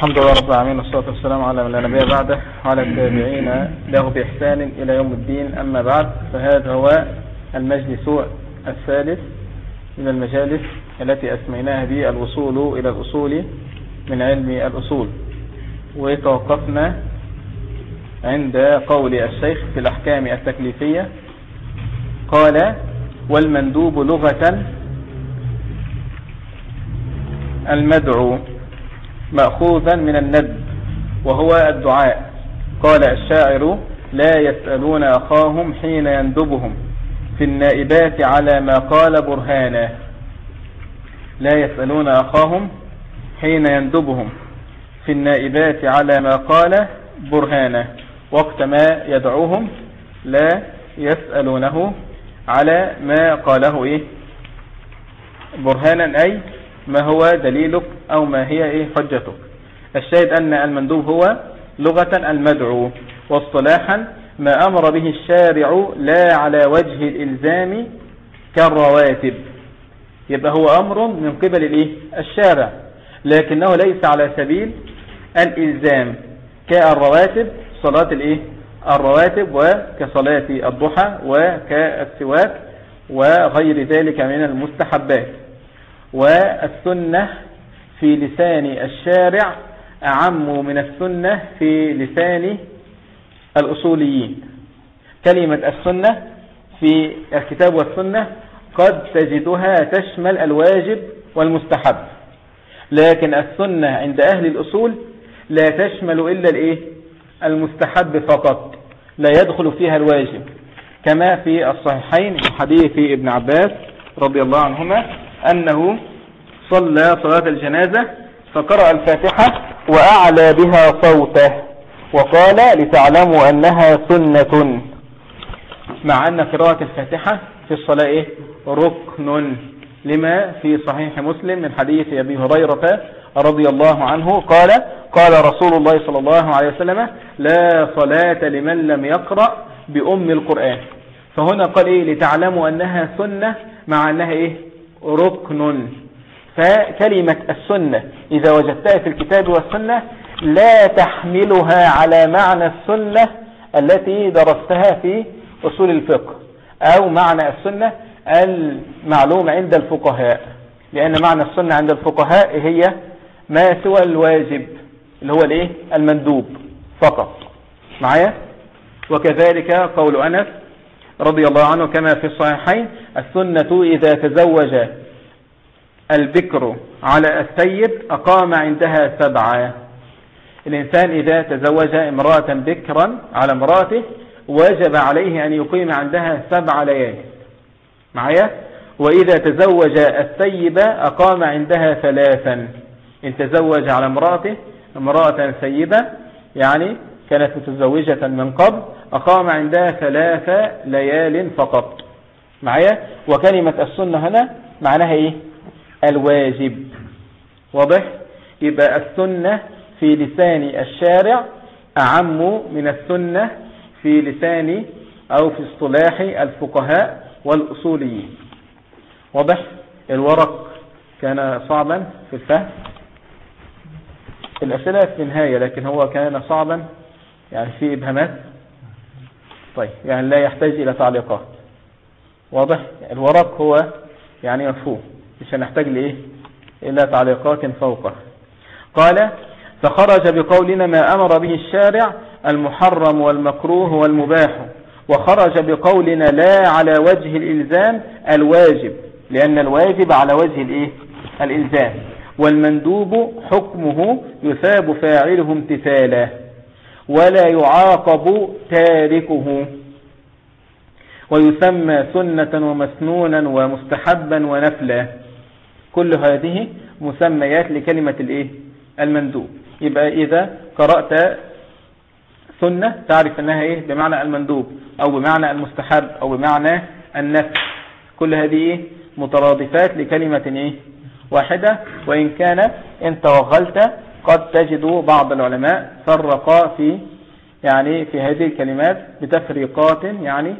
الحمد لله رب العالمين والصلاة والسلام على من لا نبي بعده وعلى التابعين له بإحسان إلى يوم الدين. أما بعد فهذا هو المجلس الثالث من المجالس التي أسميناها به الوصول إلى الأصول من علم الأصول. وتوقفنا عند قول الشيخ في الأحكام التكليفية قال والمندوب لغة المدعو. مأخوذا من الند وهو الدعاء. قال الشاعر لا يسألون أخاهم حين يندبهم في النائبات على ما قال برهانا لا يسألون أخاهم حين يندبهم في النائبات على ما قال برهانا وقت ما يدعوهم لا يسألونه على ما قاله إيه؟ برهانا أي ما هو دليلك أو ما هي إيه حجتك الشاهد أن المندوب هو لغة المدعو واصطلاحا ما أمر به الشارع لا على وجه الإلزام كالرواتب يبقى هو أمر من قبل الإيه؟ الشارع لكنه ليس على سبيل الإلزام كالرواتب صلاة الإيه؟ الرواتب وكصلاة الضحى وكالسواك وغير ذلك من المستحبات والسنة في لسان الشارع أعم من السنة في لسان الأصوليين كلمة السنة في الكتاب والسنة قد تجدها تشمل الواجب والمستحب لكن السنة عند أهل الأصول لا تشمل إلا الإيه؟ المستحب فقط لا يدخل فيها الواجب كما في الصحيحين حديث ابن عباس رضي الله عنهما أنه صلى صلاة الجنازة فقرأ الفاتحة وأعلى بها صوته وقال لتعلموا أنها سنة. مع أن قراءة الفاتحة في الصلاة إيه؟ ركن. لما؟ في صحيح مسلم من حديث أبي هريرة رضي الله عنه قال قال رسول الله صلى الله عليه وسلم لا صلاة لمن لم يقرأ بأم القرآن. فهنا قال إيه؟ لتعلموا أنها سنة. مع أنها إيه؟ ركن. فكلمة السنة إذا وجدتها في الكتاب والسنة لا تحملها على معنى السنة التي درستها في أصول الفقه أو معنى السنة المعلوم عند الفقهاء. لأن معنى السنة عند الفقهاء هي ما سوى الواجب اللي هو الإيه؟ المندوب فقط. معايا؟ وكذلك قول أنس رضي الله عنه كما في الصحيحين السنة إذا تزوج البكر على السيد أقام عندها سبعة. الإنسان إذا تزوج امرأة بكرا على امرأته وجب عليه أن يقيم عندها سبع ليالي معايا؟ وإذا تزوج السيبة أقام عندها ثلاثا. إن تزوج على امرأته امرأة سيبة يعني كانت متزوجة من قبل أقام عندها ثلاث ليال فقط. معايا؟ وكلمة السنة هنا معناها إيه؟ الواجب. واضح؟ يبقى السنة في لسان الشارع أعم من السنة في لسان أو في اصطلاح الفقهاء والأصوليين. واضح؟ الورق كان صعبا في الفهم. الأسئلة في النهاية لكن هو كان صعبا يعني في إبهامات؟ طيب يعني لا يحتاج إلى تعليقات. واضح؟ الورق هو يعني مفهوم مش هنحتاج لإيه؟ إلا تعليقات فوقه قال فخرج بقولنا ما أمر به الشارع المحرم والمكروه والمباح وخرج بقولنا لا على وجه الإلزام الواجب لأن الواجب على وجه الإيه؟ الإلزام. والمندوب حكمه يثاب فاعله امتثالا. ولا يعاقب تاركه. ويسمى سنة ومسنونا ومستحبا ونفلا. كل هذه مسميات لكلمة الإيه؟ المندوب. يبقى إذا قرأت سنة تعرف أنها إيه؟ بمعنى المندوب أو بمعنى المستحب أو بمعنى النفل. كل هذه إيه؟ مترادفات لكلمة إيه؟ واحدة. وإن كان إن توغلت قد تجد بعض العلماء فرقا في يعني في هذه الكلمات بتفريقات يعني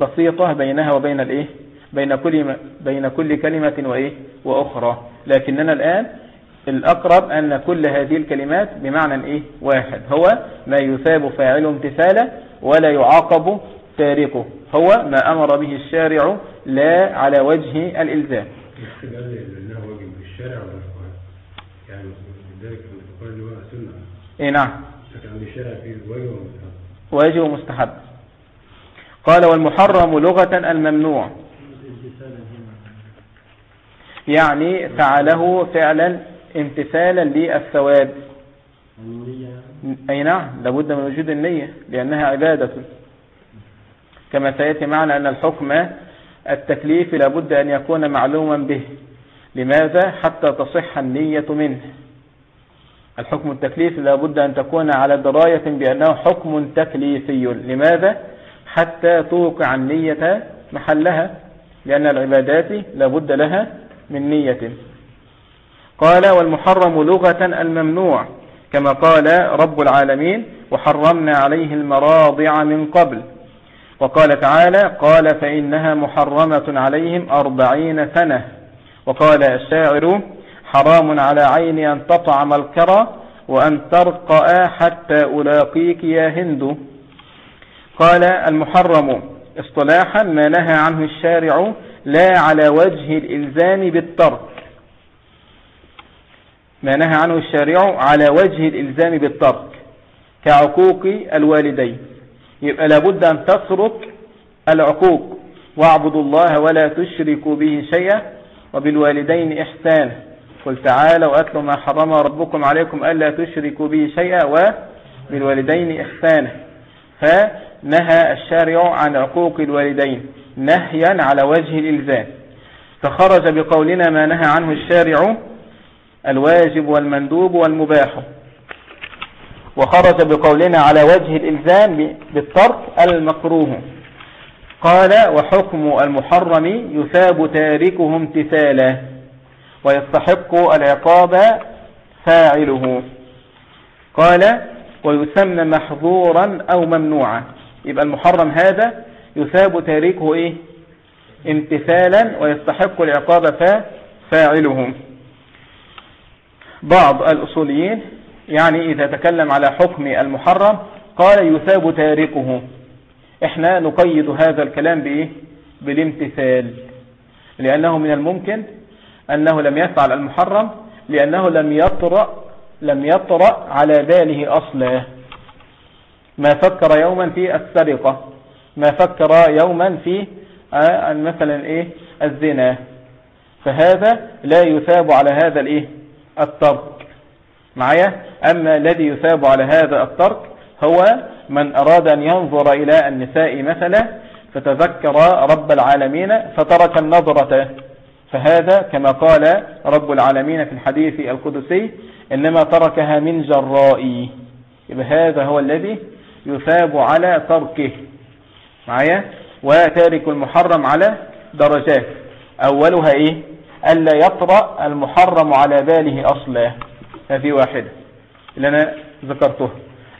بسيطة بينها وبين الإيه؟ بين كل بين كل كلمة وإيه؟ وأخرى. لكننا الآن الأقرب أن كل هذه الكلمات بمعنى إيه؟ واحد. هو ما يثاب فاعل امتثالا ولا يعاقب تاركه هو ما أمر به الشارع لا على وجه الإلزام. يعني ذلك هو سنة. إيه نعم. لكن عند الشارع فيه واجب ومستحب واجب ومستحب قال والمحرم لغة الممنوع. يعني فعله فعلا امتثالا للثواب. أي نعم لابد من وجود النية لأنها عبادة. كما سيأتي معنا أن الحكم التكليف لابد أن يكون معلوما به. لماذا؟ حتى تصح النية منه. الحكم التكليفي لابد أن تكون على دراية بأنه حكم تكليفي. لماذا؟ حتى توقع النية محلها لأن العبادات لابد لها من نية. قال والمحرم لغة الممنوع كما قال رب العالمين وحرمنا عليه المراضع من قبل. وقال تعالى قال فإنها محرمة عليهم أربعين سنة. وقال الشاعر حرام على عيني أن تطعم الكرى وأن ترقى حتى ألاقيك يا هند. قال المحرم اصطلاحا ما نهى عنه الشارع لا على وجه الإلزام بالترك. ما نهى عنه الشارع على وجه الإلزام بالترك كعقوق الوالدين. يبقى لابد أن تترك العقوق واعبدوا الله ولا تشركوا به شيئا. وبالوالدين إحسانا قل تعالوا وأتلوا ما حرم ربكم عليكم ألا تشركوا به شيئا وبالوالدين إحسانا فنهى الشارع عن عقوق الوالدين نهيا على وجه الإلزام. فخرج بقولنا ما نهى عنه الشارع الواجب والمندوب والمباح. وخرج بقولنا على وجه الإلزام بالترك المكروه. قال وحكم المحرم يثاب تاركه امتثالا ويستحق العقاب فاعله. قال ويسمى محظورا أو ممنوعا. يبقى المحرم هذا يثاب تاركه إيه؟ امتثالا ويستحق العقاب فاعله. بعض الأصوليين يعني إذا تكلم على حكم المحرم قال يثاب تاركه. إحنا نقيد هذا الكلام بإيه؟ بالامتثال. لأنه من الممكن أنه لم يفعل المحرم لأنه لم يطرأ لم يطرأ على باله أصلا. ما فكر يوما في السرقة. ما فكر يوما في آه، مثلا إيه؟ الزنا. فهذا لا يثاب على هذا الإيه؟ الترك. معايا؟ أما الذي يثاب على هذا الترك هو من أراد أن ينظر إلى النساء مثلا فتذكر رب العالمين فترك النظرة. فهذا كما قال رب العالمين في الحديث القدسي إنما تركها من جرائي هذا هو الذي يثاب على تركه. معايا؟ وتارك المحرم على درجات. أولها إيه؟ ألا يطرأ المحرم على باله أصلا. هذه واحدة اللي أنا ذكرتها.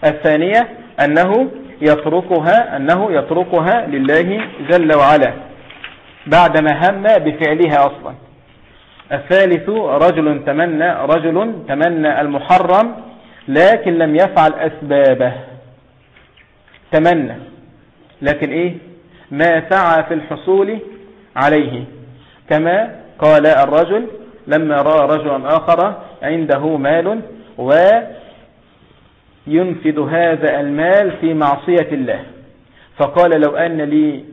الثانية أنه يتركها أنه يتركها لله جل وعلا بعدما هم بفعلها أصلا. الثالث رجل تمنى رجل تمنى المحرم لكن لم يفعل أسبابه. تمنى. لكن إيه؟ ما سعى في الحصول عليه. كما قال الرجل لما رأى رجلا آخر عنده مال وينفذ هذا المال في معصية الله. فقال لو أن لي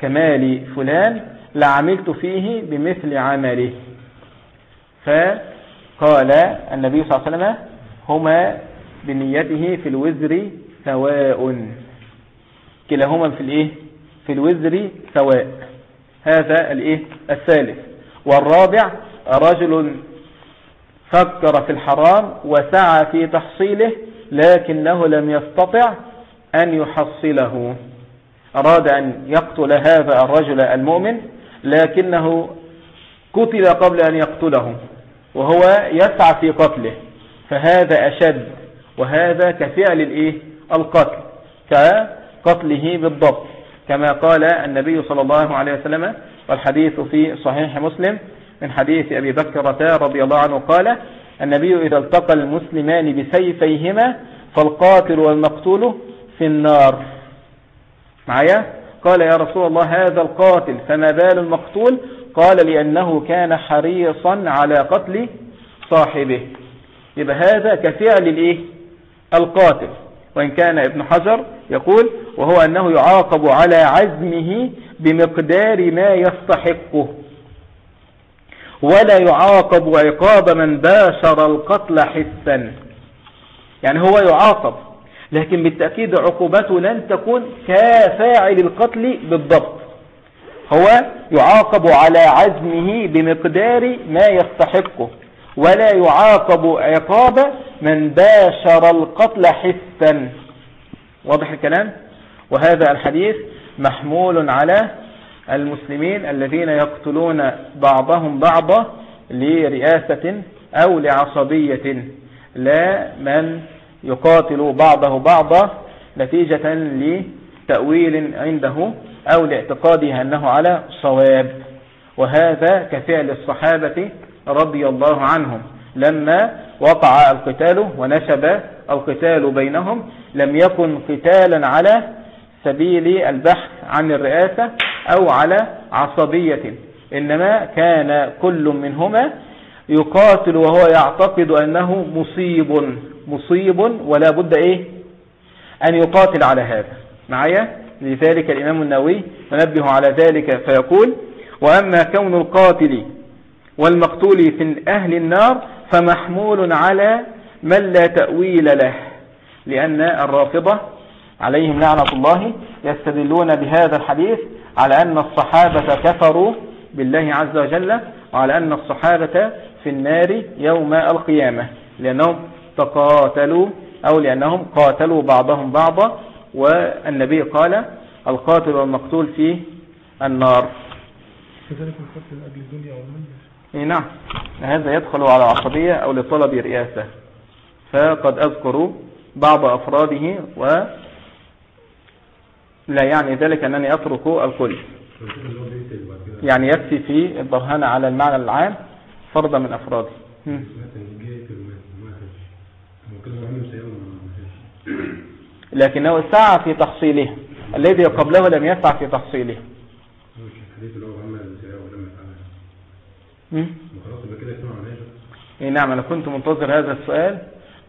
كمال فلان لعملت فيه بمثل عمله. فقال النبي صلى الله عليه وسلم هما بنيته في الوزر سواء. كلاهما في الإيه؟ في الوزر سواء. هذا الإيه؟ الثالث. والرابع رجل فكر في الحرام وسعى في تحصيله لكنه لم يستطع أن يحصله أراد أن يقتل هذا الرجل المؤمن لكنه قتل قبل أن يقتله وهو يسعى في قتله فهذا أشد وهذا كفعل الإيه؟ القتل كقتله بالضبط كما قال النبي صلى الله عليه وسلم والحديث في صحيح مسلم من حديث أبي بكرة رضي الله عنه قال النبي إذا التقى المسلمان بسيفيهما فالقاتل والمقتول في النار. معايا؟ قال يا رسول الله هذا القاتل فما بال المقتول؟ قال لأنه كان حريصا على قتل صاحبه. يبقى هذا كفعل الايه القاتل. وإن كان ابن حجر يقول وهو أنه يعاقب على عزمه بمقدار ما يستحقه. ولا يعاقب عقاب من باشر القتل حسا. يعني هو يعاقب لكن بالتأكيد عقوبته لن تكون كفاعل القتل بالضبط. هو يعاقب على عزمه بمقدار ما يستحقه ولا يعاقب عقاب من باشر القتل حسا. واضح الكلام؟ وهذا الحديث محمول على المسلمين الذين يقتلون بعضهم بعضا لرئاسة أو لعصبية لا من يقاتل بعضه بعضا نتيجة لتأويل عنده أو لاعتقاده أنه على صواب. وهذا كفعل الصحابة رضي الله عنهم. لما وقع القتال ونشب القتال بينهم لم يكن قتالا على سبيل البحث عن الرئاسة أو على عصبية. إنما كان كل منهما يقاتل وهو يعتقد أنه مصيب مصيب ولا بد إيه؟ أن يقاتل على هذا. معايا؟ لذلك الإمام النووي ينبه على ذلك فيقول وأما كون القاتل والمقتول في أهل النار فمحمول على من لا تأويل له لأن الرافضة عليهم لعنة الله يستدلون بهذا الحديث على أن الصحابة كفروا بالله عز وجل وعلى أن الصحابة في النار يوم القيامة لأنهم تقاتلوا أو لأنهم قاتلوا بعضهم بعضا والنبي قال القاتل والمقتول في النار. كذلك القتل لأجل الدنيا أو نعم. هذا يدخل على عصبية أو لطلب رئاسة. فقد أذكر بعض أفراده و لا يعني ذلك أنني أترك الكل. يعني يكفي في البرهان على المعنى العام فرضا من أفراده. لكنه سعى في تحصيله. الذي قبله لم يسعى في تحصيله. اي نعم أنا كنت منتظر هذا السؤال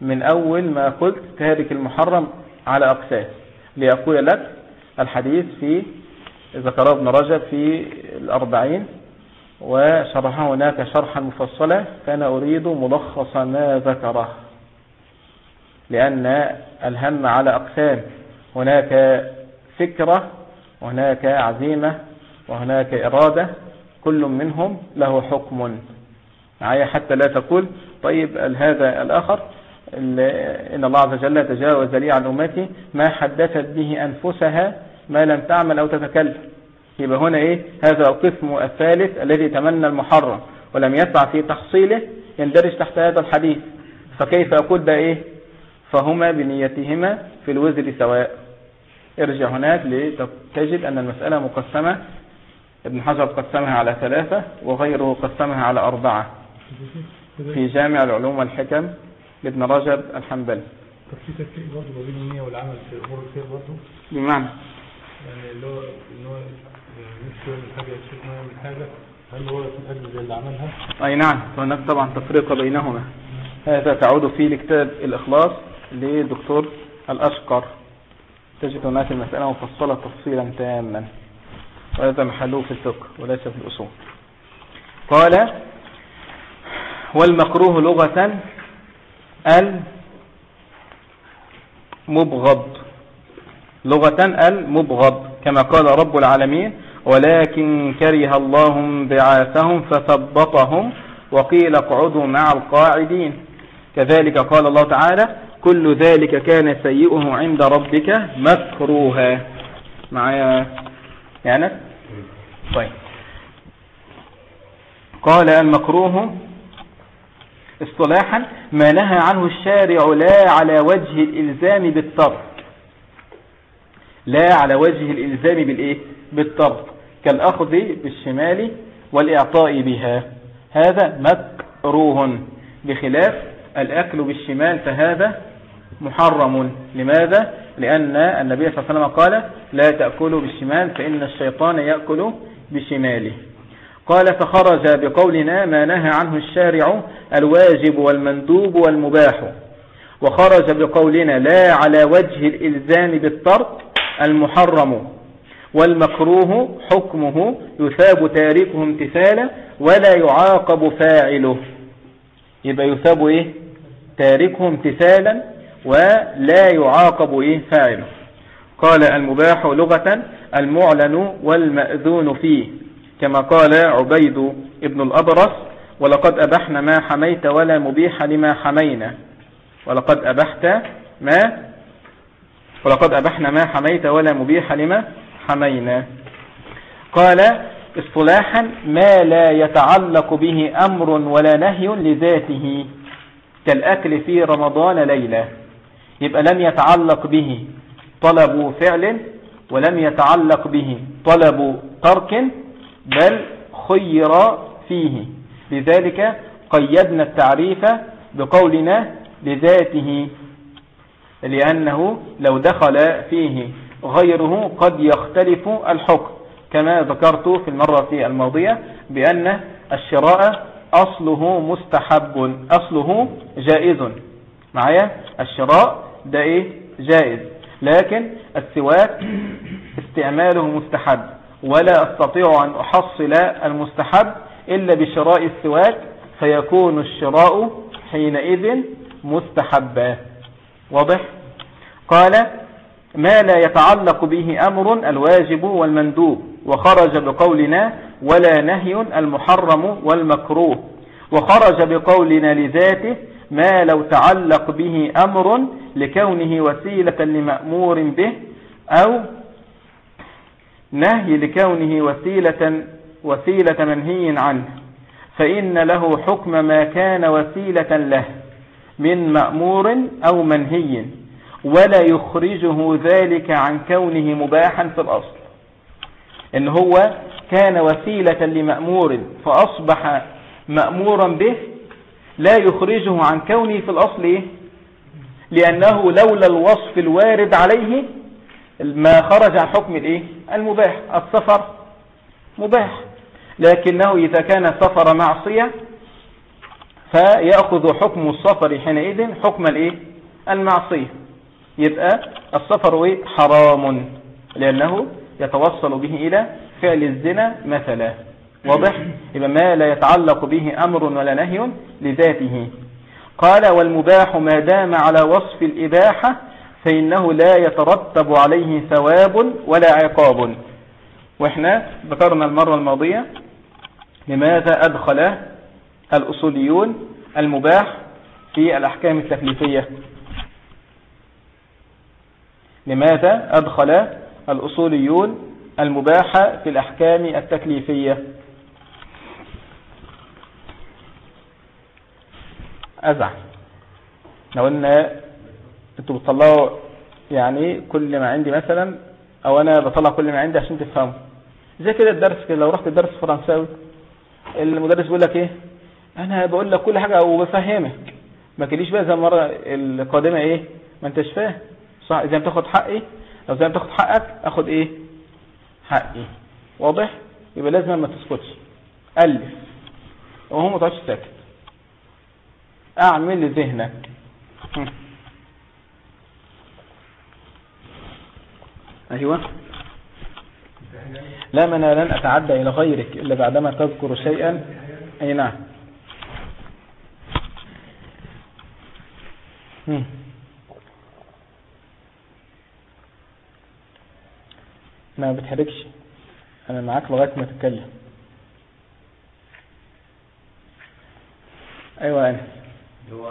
من أول ما قلت تارك المحرم على أقسام. لأقول لك الحديث في ذكره ابن رجب في الأربعين وشرحه هناك شرحا مفصلا فأنا أريد ملخص ما ذكره لأن الهم على أقسام هناك فكرة وهناك عزيمة وهناك إرادة كل منهم له حكم. معايا حتى لا تقول طيب هذا الآخر إن الله عز وجل تجاوز لي عن أمتي ما حدثت به أنفسها ما لم تعمل أو تتكلم. يبقى هنا إيه؟ هذا القسم الثالث الذي تمنى المحرم ولم يسعى في تحصيله يندرج تحت هذا الحديث. فكيف أقول ده إيه؟ فهما بنيتهما في الوزر سواء. ارجع هناك لتجد أن المسألة مقسمة. ابن حجر قسمها على ثلاثة وغيره قسمها على أربعة. في جامع العلوم والحكم لابن رجب الحنبلي. طب في تفريق برضه ما بين النية والعمل في امور الخير برضه؟ بمعنى اللي هو يعمل حاجة يعمل حاجة هل هو اللي عملها؟ أي نعم هناك طبعا تفرقه بينهما. هذا تعود فيه لكتاب الإخلاص لدكتور الأشقر. تجد هناك المسألة مفصلة تفصيلا تاما. وهذا محله في الفقه وليس في الأصول. قال والمكروه لغة المبغض. لغة المبغض كما قال رب العالمين ولكن كره الله بعاثهم فثبطهم وقيل اقعدوا مع القاعدين. كذلك قال الله تعالى كل ذلك كان سيئه عند ربك مكروها. معايا يعني طيب. قال المكروه اصطلاحا ما نهى عنه الشارع لا على وجه الإلزام بالطرد لا على وجه الإلزام بالإيه؟ بالطرد كالأخذ بالشمال والإعطاء بها. هذا مكروه. بخلاف الأكل بالشمال فهذا محرم. لماذا؟ لأن النبي صلى الله عليه وسلم قال لا تأكلوا بالشمال فإن الشيطان يأكل بشماله. قال فخرج بقولنا ما نهى عنه الشارع الواجب والمندوب والمباح. وخرج بقولنا لا على وجه الإلزام بالترك المحرم والمكروه حكمه يثاب تاركه امتثالا ولا يعاقب فاعله. يبقى يثاب إيه؟ تاركه امتثالا ولا يعاقب إيه؟ فاعله. قال المباح لغة المعلن والمأذون فيه كما قال عبيد ابن الأبرس ولقد أبحنا ما حميت ولا مبيح لما حمينا ولقد أبحت ما ولقد أبحنا ما حميت ولا مبيح لما حمينا. قال اصطلاحا ما لا يتعلق به أمر ولا نهي لذاته كالأكل في رمضان ليلة. يبقى لم يتعلق به طلب فعل ولم يتعلق به طلب ترك بل خير فيه. لذلك قيدنا التعريف بقولنا لذاته. لأنه لو دخل فيه غيره قد يختلف الحكم كما ذكرت في المرة الماضية بأن الشراء أصله مستحب أصله جائز. معايا؟ الشراء ده إيه جائز لكن السواك استعماله مستحب ولا أستطيع أن أحصل المستحب إلا بشراء السواك فيكون الشراء حينئذ مستحبا. واضح؟ قال ما لا يتعلق به أمر الواجب والمندوب وخرج بقولنا ولا نهي المحرم والمكروه وخرج بقولنا لذاته ما لو تعلق به أمر لكونه وسيلة لمأمور به أو نهي لكونه وسيلة, وسيلة منهي عنه فإن له حكم ما كان وسيلة له من مأمور أو منهي ولا يخرجه ذلك عن كونه مباحا في الأصل إن هو كان وسيلة لمأمور فأصبح مأمورا به لا يخرجه عن كونه في الأصل إيه؟ لأنه لولا الوصف الوارد عليه ما خرج عن حكم الإيه؟ المباح السفر مباح لكنه إذا كان سفر معصية فيأخذ حكم السفر حينئذ حكم الإيه؟ المعصية يبقى السفر إيه؟ حرام لأنه يتوصل به إلى فعل الزنا مثلا واضح يبقى ما لا يتعلق به أمر ولا نهي لذاته قال والمباح ما دام على وصف الإباحة فإنه لا يترتب عليه ثواب ولا عقاب وإحنا ذكرنا المرة الماضية لماذا أدخل الأصوليون المباح في الأحكام التكليفية. لماذا أدخل الأصوليون المباح في الأحكام التكليفية؟ أزعل لو أن أنتوا بتطلعوا يعني كل ما عندي مثلا أو أنا بطلع كل ما عندي عشان تفهموا. زي كده الدرس كده لو رحت الدرس فرنساوي المدرس بيقول لك إيه؟ أنا بقول لك كل حاجة وبفهمك. ما تجيليش بقى زي المرة القادمة إيه؟ ما أنتش فاهم. صح إذا بتاخد حقي لو زي بتاخد حقك أخد إيه؟ حقي. واضح؟ يبقى لازم ما تسكتش. ألف. وهو ما تقعدش ساكت أعمل ذهنك أيوه. لا من لن أتعدى إلى غيرك إلا بعدما تذكر شيئا. أي نعم. ما بتحركش. أنا معاك لغاية ما تتكلم. أيوه أنا هو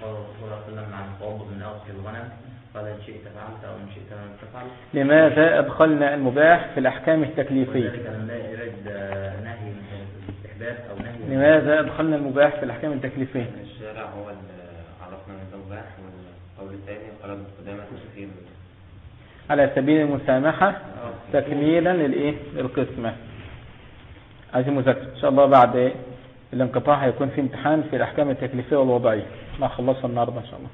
صلى الله عن التوضؤ من الغنم. قال إن شئت فعلت أو إن شئت لم تفعل. لماذا أدخلنا المباح في الأحكام التكليفية؟ وذلك لم يرد نهي الاستحباب أو نهي لماذا أدخلنا المباح في الأحكام التكليفية؟ الشارع هو اللي عرفنا من ده مباح والقول الثاني قال قدامة تسخير على سبيل المسامحة تكميلا للإيه؟ للقسمة. عايزين مذاكرة. إن شاء الله بعد الانقطاع هيكون في امتحان في الأحكام التكليفية والوضعية. ما خلصنا النهاردة إن شاء الله.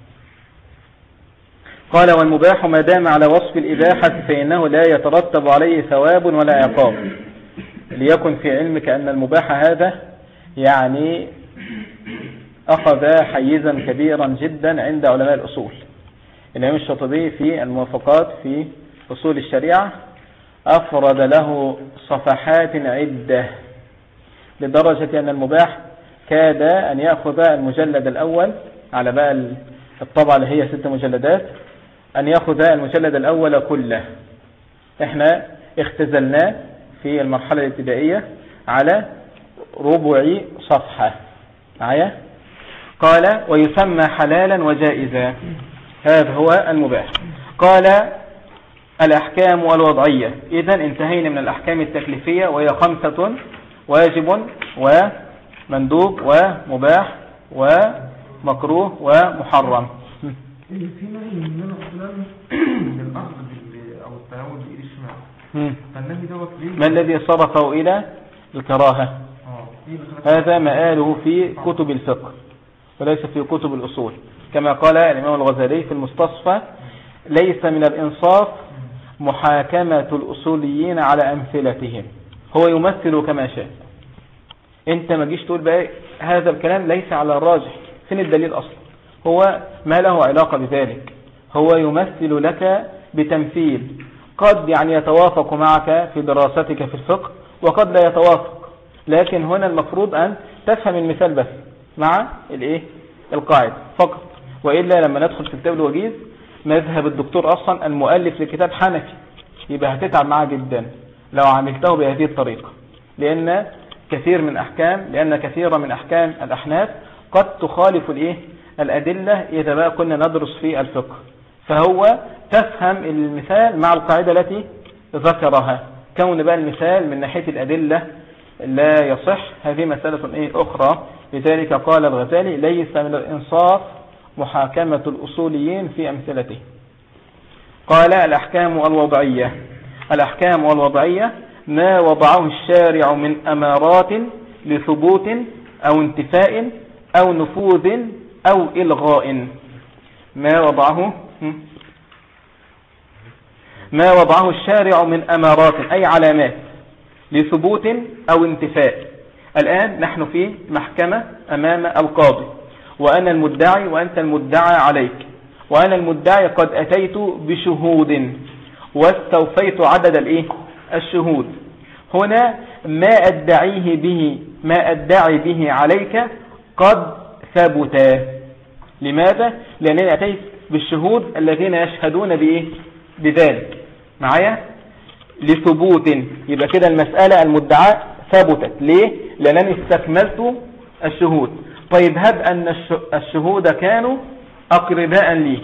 قال والمباح ما دام على وصف الإباحة فإنه لا يترتب عليه ثواب ولا عقاب. ليكن في علمك أن المباح هذا يعني أخذ حيزا كبيرا جدا عند علماء الأصول. الإمام الشاطبي في الموافقات في أصول الشريعة. أفرد له صفحات عدة. لدرجة أن المباح كاد أن يأخذ المجلد الأول على بقى الطبعة اللي هي ست مجلدات أن يأخذ المجلد الأول كله. إحنا اختزلناه في المرحلة الابتدائية على ربع صفحة. معايا؟ قال ويسمى حلالا وجائزا. هذا هو المباح. قال الأحكام الوضعية إذا انتهينا من الأحكام التكليفية وهي خمسة واجب ومندوب ومباح ومكروه ومحرم. في نهي للأخذ أو التناول فالنهي دوت؟ ما الذي صرفه إلى الكراهة؟ هذا مآله في كتب الفقه وليس في كتب الأصول. كما قال الإمام الغزالي في المستصفى ليس من الإنصاف محاكمة الأصوليين على أمثلتهم. هو يمثل كما شاء. أنت ما جيش تقول بقى هذا الكلام ليس على الراجح. فين الدليل أصلا؟ هو ما له علاقة بذلك. هو يمثل لك بتمثيل. قد يعني يتوافق معك في دراستك في الفقه وقد لا يتوافق. لكن هنا المفروض أن تفهم المثال بس مع الإيه؟ القاعدة. فقط. وإلا لما ندخل في كتاب الوجيز مذهب الدكتور أصلا المؤلف لكتاب حنفي. يبقى هتتعب معاه جدا لو عملته بهذه الطريقة. لأن كثير من أحكام لأن كثيرا من أحكام الأحناف قد تخالف الإيه؟ الأدلة إذا بقى كنا ندرس في الفقه. فهو تفهم المثال مع القاعدة التي ذكرها. كون بقى المثال من ناحية الأدلة لا يصح هذه مسألة إيه؟ أخرى. لذلك قال الغزالي ليس من الإنصاف محاكمة الأصوليين في أمثلته. قال الأحكام الوضعية. الأحكام الوضعية ما وضعه الشارع من أمارات لثبوت أو انتفاء أو نفوذ أو إلغاء. ما وضعه؟ ما وضعه الشارع من أمارات أي علامات لثبوت أو انتفاء. الآن نحن في محكمة أمام القاضي. وأنا المدعي وأنت المدعى عليك. وأنا المدعي قد أتيت بشهود. واستوفيت عدد الإيه؟ الشهود. هنا ما أدعيه به ما أدعي به عليك قد ثبت. لماذا؟ لأنني أتيت بالشهود الذين يشهدون بإيه؟ بذلك. معايا؟ لثبوت. يبقى كده المسألة المدعاء ثبتت. ليه؟ لأنني استكملت الشهود. طيب هب أن الشهود كانوا أقرباء لي.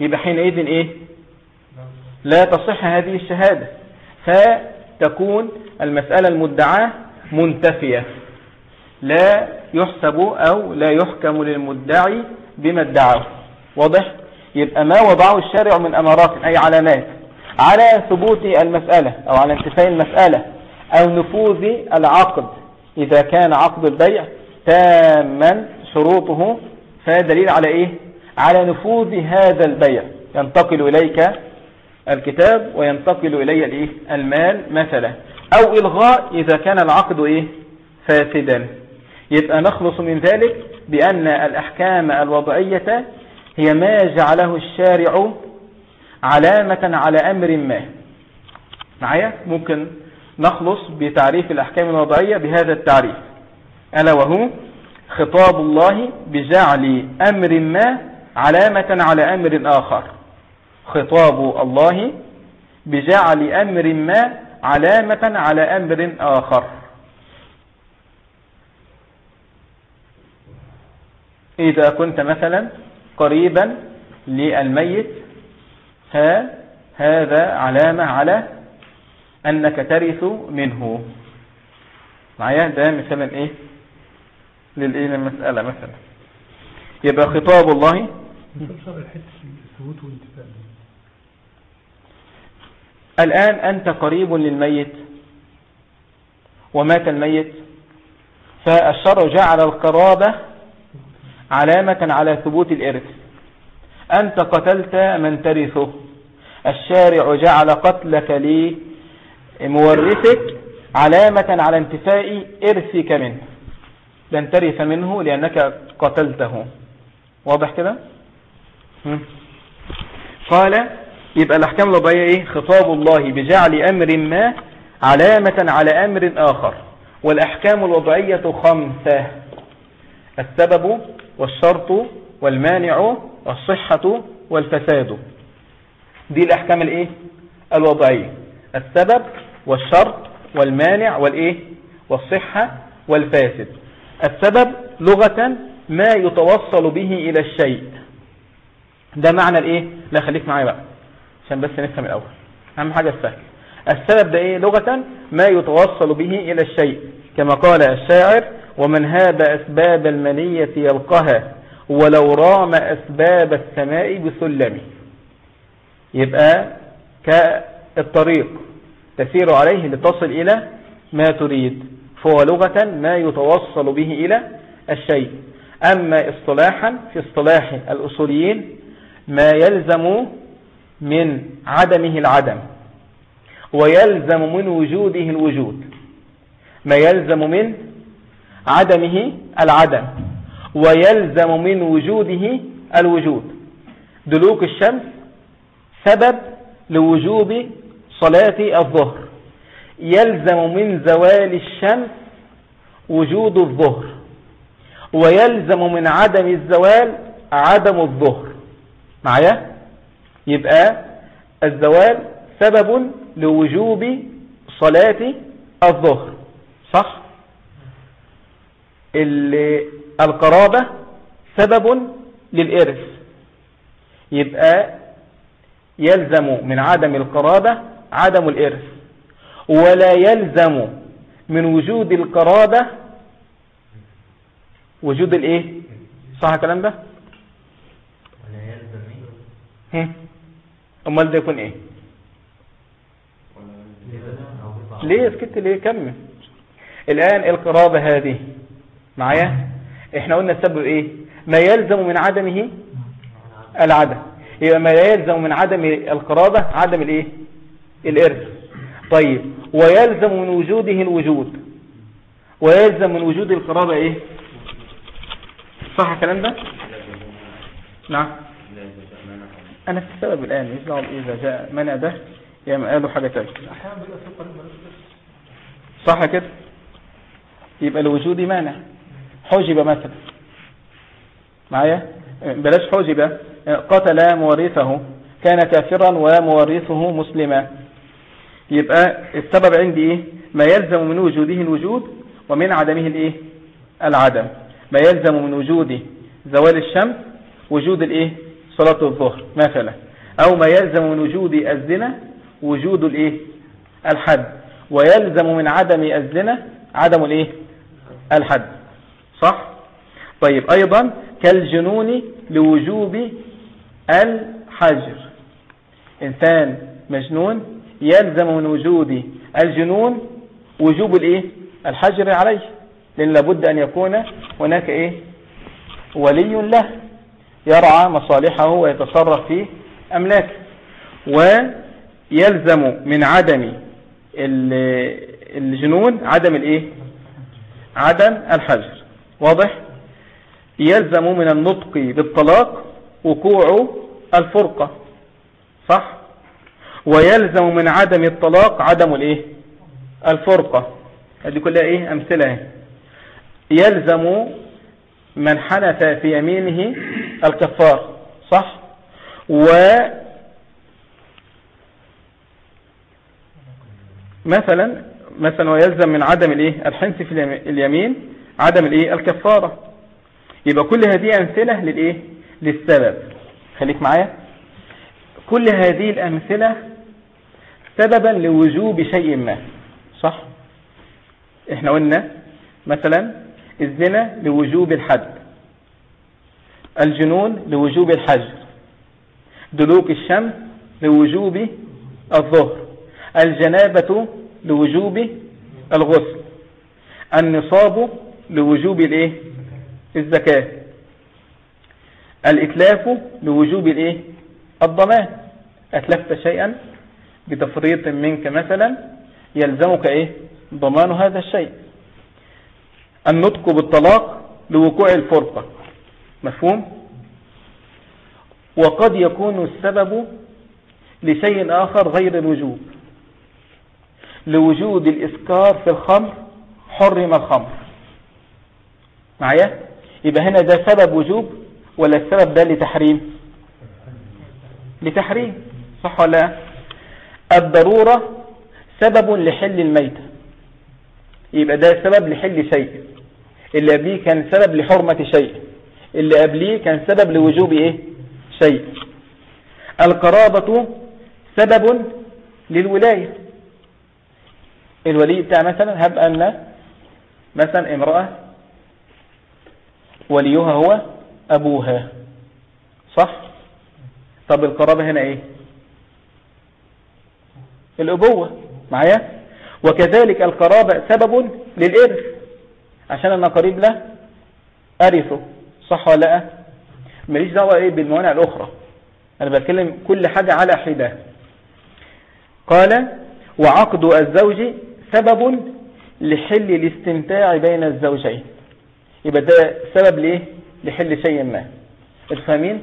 يبقى حينئذ إيه؟ لا تصح هذه الشهادة. فتكون المسألة المدعاة منتفية. لا يحسب أو لا يحكم للمدعي بما ادعاه. واضح؟ يبقى ما وضعه الشارع من أمارات أي علامات؟ على ثبوت المسألة أو على انتفاء المسألة أو نفوذ العقد. إذا كان عقد البيع تاما شروطه فدليل على إيه؟ على نفوذ هذا البيع. ينتقل إليك الكتاب وينتقل إلي الإيه؟ المال مثلا. أو إلغاء إذا كان العقد إيه؟ فاسدا. يبقى نخلص من ذلك بأن الأحكام الوضعية هي ما جعله الشارع علامة على أمر ما. معايا؟ ممكن نخلص بتعريف الأحكام الوضعية بهذا التعريف. ألا وهو خطاب الله بجعل أمر ما علامة على أمر آخر. خطاب الله بجعل أمر ما علامة على أمر آخر. إذا كنت مثلا قريبا للميت ها هذا علامة على أنك ترث منه. معايا؟ ده مثلا إيه؟ للإيه؟ للمسألة مثلا. يبقى خطاب الله. الآن أنت قريب للميت. ومات الميت. فالشرع جعل القرابة علامة على ثبوت الإرث. أنت قتلت من ترثه. الشارع جعل قتلك لمورثك علامة على انتفاء إرثك منه. لن ترث منه لأنك قتلته. واضح كده؟ قال يبقى الأحكام الوضعية إيه؟ خطاب الله بجعل أمر ما علامة على أمر آخر. والأحكام الوضعية خمسة. السبب والشرط والمانع والصحة والفساد. دي الأحكام الإيه؟ الوضعية. السبب والشرط والمانع والإيه؟ والصحة والفاسد. السبب لغة ما يتوصل به إلى الشيء. ده معنى الإيه؟ لا خليك معايا بقى عشان بس نفهم الأول. أهم حاجة السهل. السبب ده إيه؟ لغة ما يتوصل به إلى الشيء. كما قال الشاعر ومن هاب أسباب المنية يلقها ولو رام أسباب السماء بسلم يبقى كالطريق تسير عليه لتصل إلى ما تريد. فهو لغة ما يتوصل به إلى الشيء. أما اصطلاحا في اصطلاح الأصوليين ما يلزم من عدمه العدم ويلزم من وجوده الوجود ما يلزم من عدمه العدم ويلزم من وجوده الوجود. دلوك الشمس سبب لوجوب صلاة الظهر. يلزم من زوال الشمس وجود الظهر ويلزم من عدم الزوال عدم الظهر. معايا؟ يبقى الزوال سبب لوجوب صلاة الظهر. صح؟ القرابة سبب للإرث. يبقى يلزم من عدم القرابة عدم الإرث. ولا يلزم من وجود القرابة. وجود الايه؟ صح الكلام ده؟ ولا يلزم هم؟ امال ده يكون إيه؟ ليه سكت ليه؟ كمل. الآن القرابة هذه. معايا؟ إحنا قلنا السبب إيه؟ ما يلزم من عدمه العدم. يبقى ما يلزم من عدم القرابة عدم الايه؟ الإرث. طيب ويلزم من وجوده الوجود. ويلزم من وجود القرابة إيه؟ صح الكلام ده؟ نعم. أنا في السبب الآن يطلع إذا جاء منع ده يا ما قالوا حاجة تانية. صح كده؟ يبقى الوجود مانع. حجب مثلا. معايا؟ بلاش حجب. قتل مورثه. كان كافرا ومورثه مسلما. يبقى السبب عندي إيه؟ ما يلزم من وجوده الوجود ومن عدمه الإيه؟ العدم. ما يلزم من وجود زوال الشمس وجود الإيه؟ صلاة الظهر مثلا أو ما يلزم من وجود الزنا وجود الإيه؟ الحد. ويلزم من عدم الزنا عدم الإيه؟ الحد. صح؟ طيب أيضا كالجنون لوجوب الحجر. إنسان مجنون يلزم من وجود الجنون وجوب الإيه؟ الحجر عليه. لأن لابد أن يكون هناك إيه؟ ولي له يرعى مصالحه ويتصرف في املاكه ويلزم من عدم ال- الجنون عدم الإيه؟ عدم الحجر. واضح؟ يلزم من النطق بالطلاق وقوع الفرقة. صح؟ ويلزم من عدم الطلاق عدم الايه؟ الفرقة. هذه كلها إيه؟ أمثلة اهي. يلزم من حنث في يمينه الكفار. صح؟ و مثلا مثلا ويلزم من عدم الايه؟ الحنث في اليم- اليمين عدم الايه؟ الكفارة. يبقى كل هذه أمثلة للايه؟ للسبب. خليك معايا. كل هذه الأمثلة سببا لوجوب شيء ما. صح؟ إحنا قلنا مثلا الزنا لوجوب الحد الجنون لوجوب الحجر دلوك الشمس لوجوب الظهر الجنابة لوجوب الغسل النصاب لوجوب الإيه؟ الزكاة الإتلاف لوجوب الإيه؟ الضمان. أتلفت شيئا؟ بتفريط منك مثلا يلزمك إيه؟ ضمان هذا الشيء. النطق بالطلاق لوقوع الفرقة. مفهوم؟ وقد يكون السبب لشيء آخر غير الوجوب لوجود الإسكار في الخمر حرم الخمر. معايا؟ يبقى هنا ده سبب وجوب ولا السبب ده لتحريم؟ لتحريم. صح ولا لا؟ الضرورة سبب لحل الميتة. يبقى ده سبب لحل شيء. اللي قبليه كان سبب لحرمة شيء. اللي قبليه كان سبب لوجوب إيه؟ شيء. القرابة سبب للولاية. الولي بتاع مثلا هب أن مثلا امرأة وليها هو أبوها. صح؟ طب القرابة هنا إيه؟ الأبوة معايا؟ وكذلك القرابة سبب للإرث. عشان أنا قريب له أرثه صح ولا لأ؟ ماليش دعوة إيه بالموانع الأخرى. أنا بتكلم كل حاجة على حدة. قال وعقد الزوج سبب لحل الاستمتاع بين الزوجين. يبقى ده سبب ليه لحل شيء ما. الفامين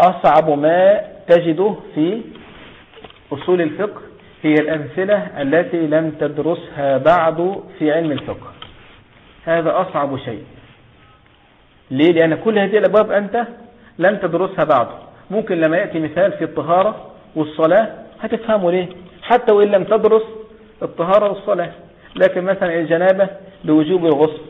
أصعب ما تجده في أصول الفقه هي الأمثلة التي لم تدرسها بعد في علم الفقه. هذا أصعب شيء. ليه؟ لأن كل هذه الأبواب أنت لم تدرسها بعد ممكن لما يأتي مثال في الطهارة والصلاة هتفهمه ليه؟ حتى وإن لم تدرس الطهارة والصلاة. لكن مثلا الجنابة لوجوب الغسل.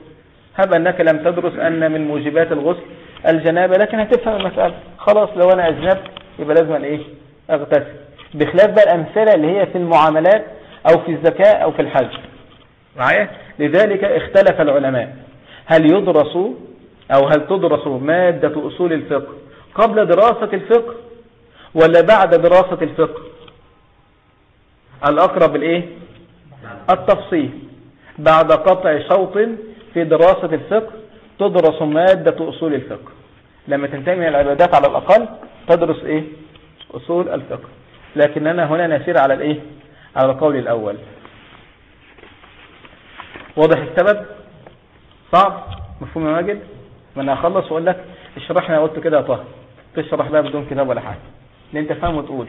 هب أنك لم تدرس أن من موجبات الغسل الجنابة لكن هتفهم المسألة. خلاص لو أنا أجنبت يبقى لازم إيه؟ أغتسل. بخلاف بقى الأمثلة اللي هي في المعاملات أو في الزكاة أو في الحج. معايا؟ لذلك اختلف العلماء. هل يدرس أو هل تدرس مادة أصول الفقه قبل دراسة الفقه ولا بعد دراسة الفقه؟ الأقرب الإيه التفصيل. بعد قطع شوط في دراسة الفقه تدرس مادة أصول الفقه. لما تنتهي من العبادات على الأقل تدرس إيه؟ أصول الفقه. لكننا هنا نسير على الإيه؟ على القول الأول. واضح السبب؟ صعب. مفهوم يا ماجد؟ ما أنا أخلص وأقول لك اشرح لي قلت كده يا طه. تشرح بقى بدون كتاب ولا حاجة. اللي أنت فاهمه تقول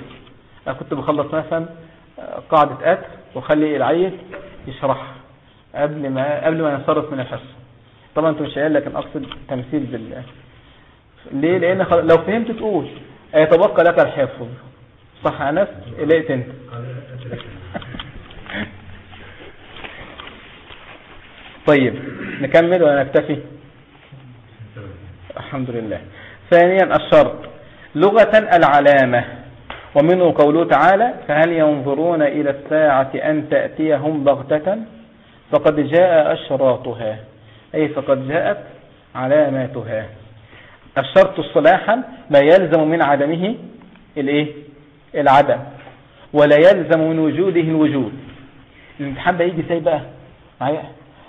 أنا كنت بخلص مثلا قاعدة قتل وخلي العيل يشرح قبل ما قبل ما ينصرف من الحصة. طبعا أنت مش قايل لكن أقصد تمثيل بال ليه؟ لأن. لو فهمت تقول. يتبقى لك الحفظ. صح أنس؟ لقيت أنت. طيب نكمل ولا نكتفي الحمد لله. ثانيا الشرط. لغة العلامة. ومنه قوله تعالى فهل ينظرون إلى الساعة أن تأتيهم بغتة؟ فقد جاء أشراطها. أي فقد جاءت علاماتها. الشرط الصلاحا ما يلزم من عدمه الإيه؟ العدم ولا يلزم من وجوده الوجود. الامتحان ده يجي إزاي بقى؟ معايا؟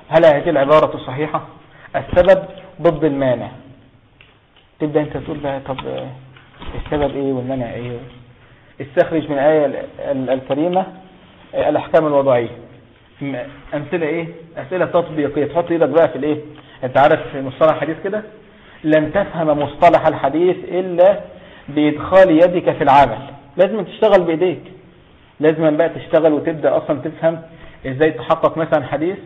هل هذه العبارة صحيحة؟ السبب ضد المانع. تبدأ أنت تقول بقى طب السبب إيه والمانع إيه؟ استخرج من الآية الكريمة الأحكام الوضعية. أمثلة إيه؟ أسئلة تطبيقية. تحط إيدك بقى في الإيه؟ أنت عارف مصطلح الحديث كده؟ لن تفهم مصطلح الحديث إلا بإدخال يدك في العمل. لازم تشتغل بإيديك. لازم بقى تشتغل وتبدأ أصلا تفهم إزاي تحقق مثلا حديث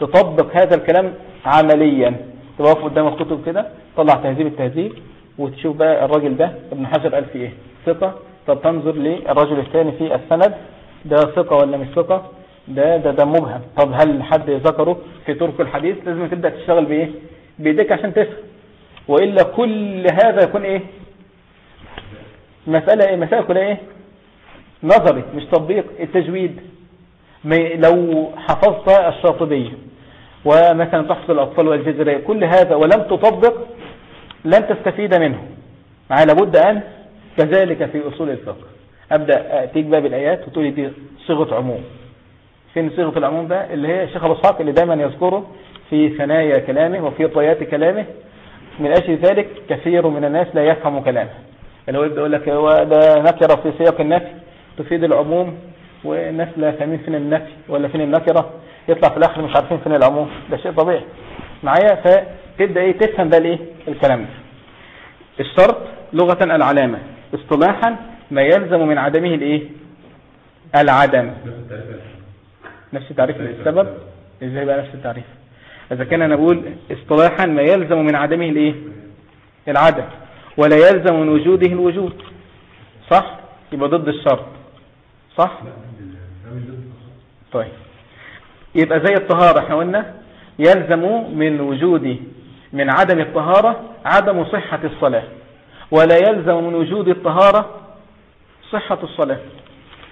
تطبق هذا الكلام عمليا. واقف قدام الكتب كده طلع تهذيب التهذيب وتشوف بقى الراجل ده ابن حجر قال فيه إيه. ثقة. طب تنظر للرجل الثاني في السند ده ثقة ولا مش ثقة؟ ده ده ده مبهم. طب هل حد ذكره في طرق الحديث؟ لازم تبدأ تشتغل بإيه؟ بإيديك عشان تفهم. وإلا كل هذا يكون إيه؟ مسألة إيه؟ مسألة كلها إيه؟ نظري مش تطبيق التجويد. لو حفظت الشاطبية ومثلا تحفظ الأطفال والجزرية كل هذا ولم تطبق لن تستفيد منه. معي لابد أن كذلك في أصول الفقه. أبدأ أتيك باب الآيات وتقولي دي صيغة عموم. فين صيغة العموم بقى؟ اللي هي الشيخ إسحاق اللي دايما يذكره في ثنايا كلامه وفي طيات كلامه. من أجل ذلك كثير من الناس لا يفهم كلامه. هو يبدأ يقول لك هو ده نكرة في سياق النفي تفيد العموم والناس لا فاهمين فين النفي ولا فين النكرة يطلع في الآخر مش عارفين فين العموم. ده شيء طبيعي. معايا؟ فتبدأ إيه؟ تفهم بقى الإيه؟ الكلام ده. الشرط لغة العلامة. اصطلاحا ما يلزم من عدمه الإيه؟ العدم. نفس تعريف السبب إزاي بقى نفس التعريف؟ إذا كان أنا بقول اصطلاحا ما يلزم من عدمه الإيه؟ العدم. ولا يلزم من وجوده الوجود. صح؟ يبقى ضد الشرط. صح؟ طيب. يبقى زي الطهارة إحنا قلنا يلزم من وجود من عدم الطهارة عدم صحة الصلاة. ولا يلزم من وجود الطهارة صحة الصلاة.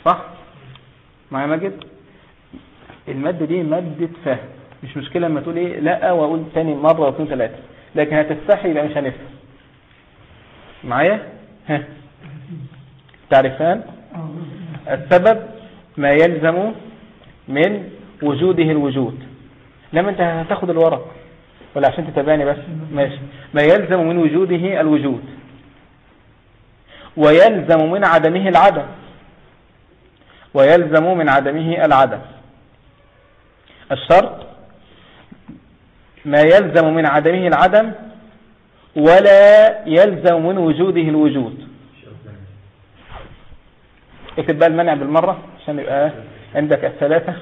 صح؟ معايا ماجد؟ المادة دي مادة فهم. مش مشكلة لما تقول إيه لأ وأقول تاني مرة واثنين ثلاثة لكن هتستحي يبقى مش هنفهم. معايا؟ ها. تعرفان؟ السبب ما يلزم من وجوده الوجود. لما انت هتاخد الورق. ولا عشان تتابعني بس. ماشي. ما يلزم من وجوده الوجود. ويلزم من عدمه العدم. ويلزم من عدمه العدم. الشرط ما يلزم من عدمه العدم ولا يلزم من وجوده الوجود. اكتب بقى المنع بالمرة عشان يبقى عندك الثلاثة.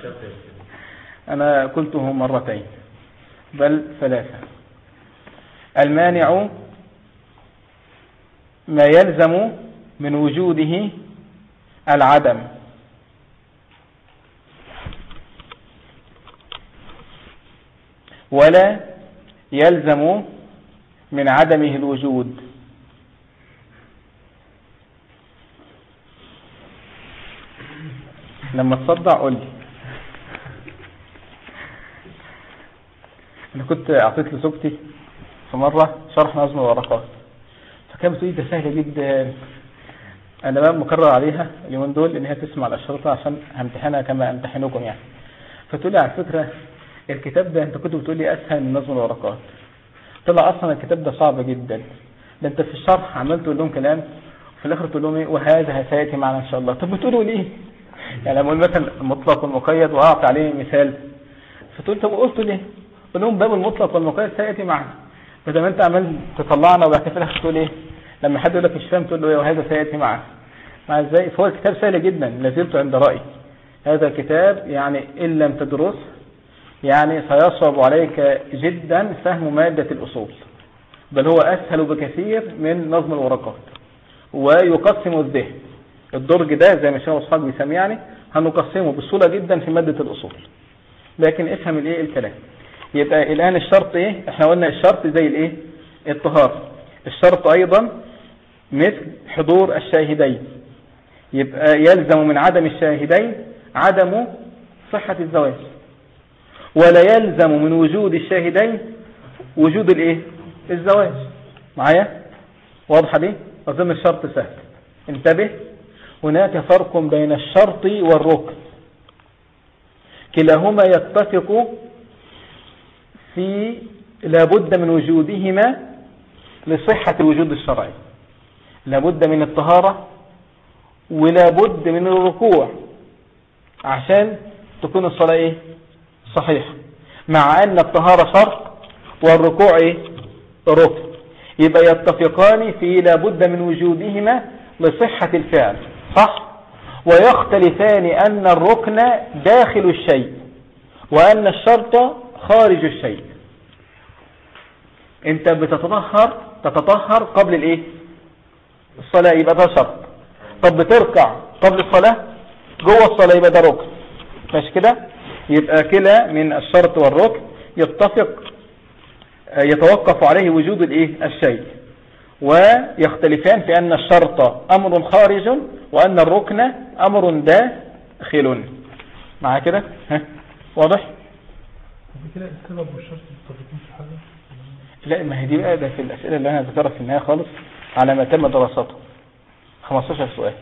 أنا قلته مرتين بل ثلاثة. المانع ما يلزم من وجوده العدم. ولا يلزم من عدمه الوجود. لما تصدع قول لي. أنا كنت أعطيت لزوجتي في مرة شرح نظم الورقات فكانت بتقول ده سهل جدا. أنا بقى مكرر عليها اليومين دول إن هي تسمع الأشرطة عشان همتحنها كما امتحنكم يعني. فتقول لي على فكرة الكتاب ده أنت كنت بتقول لي أسهل من نظم الورقات. طلع أصلا الكتاب ده صعب جدا. ده أنت في الشرح عمال تقول لهم كلام وفي الآخر تقول لهم إيه؟ وهذا سياتي معنا إن شاء الله. طب بتقولوا ليه؟ يعني لما أقول مثلا المطلق والمقيد واعطي عليه مثال. فتقول طب قلت ليه؟ قول لهم باب المطلق والمقيد سياتي معنا. بدل ما أنت عمال تطلعنا وبعد كده في الآخر تقول إيه؟ لما حد يقول لك مش فاهم تقول له إيه؟ وهذا سياتي معنا. مع إزاي؟ فهو الكتاب سهل جدا لازلت عند رأيي. هذا الكتاب يعني إن لم تدرسه يعني سيصعب عليك جدا فهم مادة الأصول. بل هو أسهل بكثير من نظم الورقات. ويقسم الذهن. الدرج ده زي ما شاء أصحاب بيسميه يعني هنقسمه بسهولة جدا في مادة الأصول. لكن افهم الإيه؟ الكلام. يبقى الآن الشرط إيه؟ إحنا قلنا الشرط زي الإيه؟ الطهارة. الشرط أيضا مثل حضور الشاهدين. يبقى يلزم من عدم الشاهدين عدم صحة الزواج. ولا يلزم من وجود الشاهدين وجود الايه؟ الزواج. معايا؟ واضحة دي؟ أظن الشرط سهل. انتبه هناك فرق بين الشرط والركن. كلاهما يتفق في لابد من وجودهما لصحة الوجود الشرعي. لابد من الطهارة ولابد من الركوع عشان تكون الصلاة إيه؟ صحيح. مع أن الطهارة شرط والركوع ركن. يبقى يتفقان في لابد من وجودهما لصحة الفعل. صح؟ ويختلفان أن الركن داخل الشيء وأن الشرط خارج الشيء. أنت بتتطهر تتطهر قبل الإيه؟ الصلاة يبقى ده شرط. طب بتركع قبل الصلاة؟ جوه الصلاة يبقى ده ركن. ماشي كده؟ يبقى كلا من الشرط والركن يتفق يتوقف عليه وجود الإيه؟ الشيء. ويختلفان في أن الشرط أمر خارج وأن الركن أمر داخل. معايا كده؟ ها؟ واضح؟ كده السبب والشرط متفقين في حاجة؟ لا ما هي دي بقى ده في الأسئلة اللي أنا ذكرها في النهاية خالص على ما تم دراسته. 15 سؤال.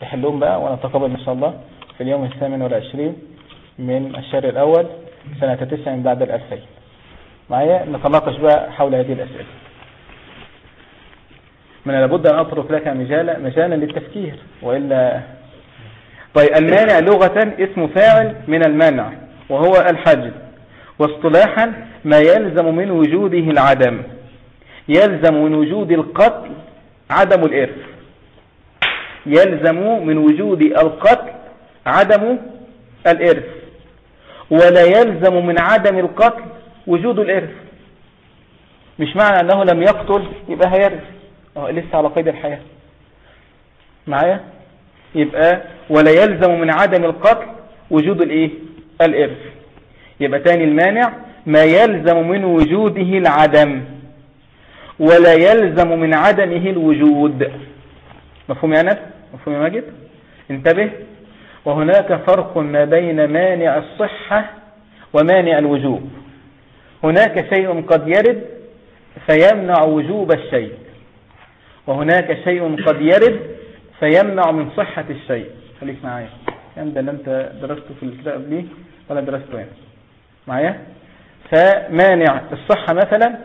تحلهم بقى ونتقابل إن شاء الله في اليوم الثامن والعشرين. من الشهر الأول سنة تسع بعد الألفين. معايا؟ نتناقش بقى حول هذه الأسئلة. من لابد أن أترك لك مجالا مجالا للتفكير وإلا طيب المانع لغة اسم فاعل من المانع وهو الحاجز واصطلاحا ما يلزم من وجوده العدم. يلزم من وجود القتل عدم الإرث. يلزم من وجود القتل عدم الإرث. ولا يلزم من عدم القتل وجود الإرث. مش معنى أنه لم يقتل يبقى هيرث. لسه على قيد الحياة. معايا؟ يبقى ولا يلزم من عدم القتل وجود الإيه؟ الإرث. يبقى تاني المانع ما يلزم من وجوده العدم. ولا يلزم من عدمه الوجود. مفهوم يا أنس؟ مفهوم يا ماجد؟ انتبه. وهناك فرق ما بين مانع الصحة ومانع الوجوب. هناك شيء قد يرد فيمنع وجوب الشيء. وهناك شيء قد يرد فيمنع من صحة الشيء. خليك معايا. كان ده اللي انت درسته في الكتاب ليه ولا درسته يعني؟ معايا؟ فمانع الصحة مثلا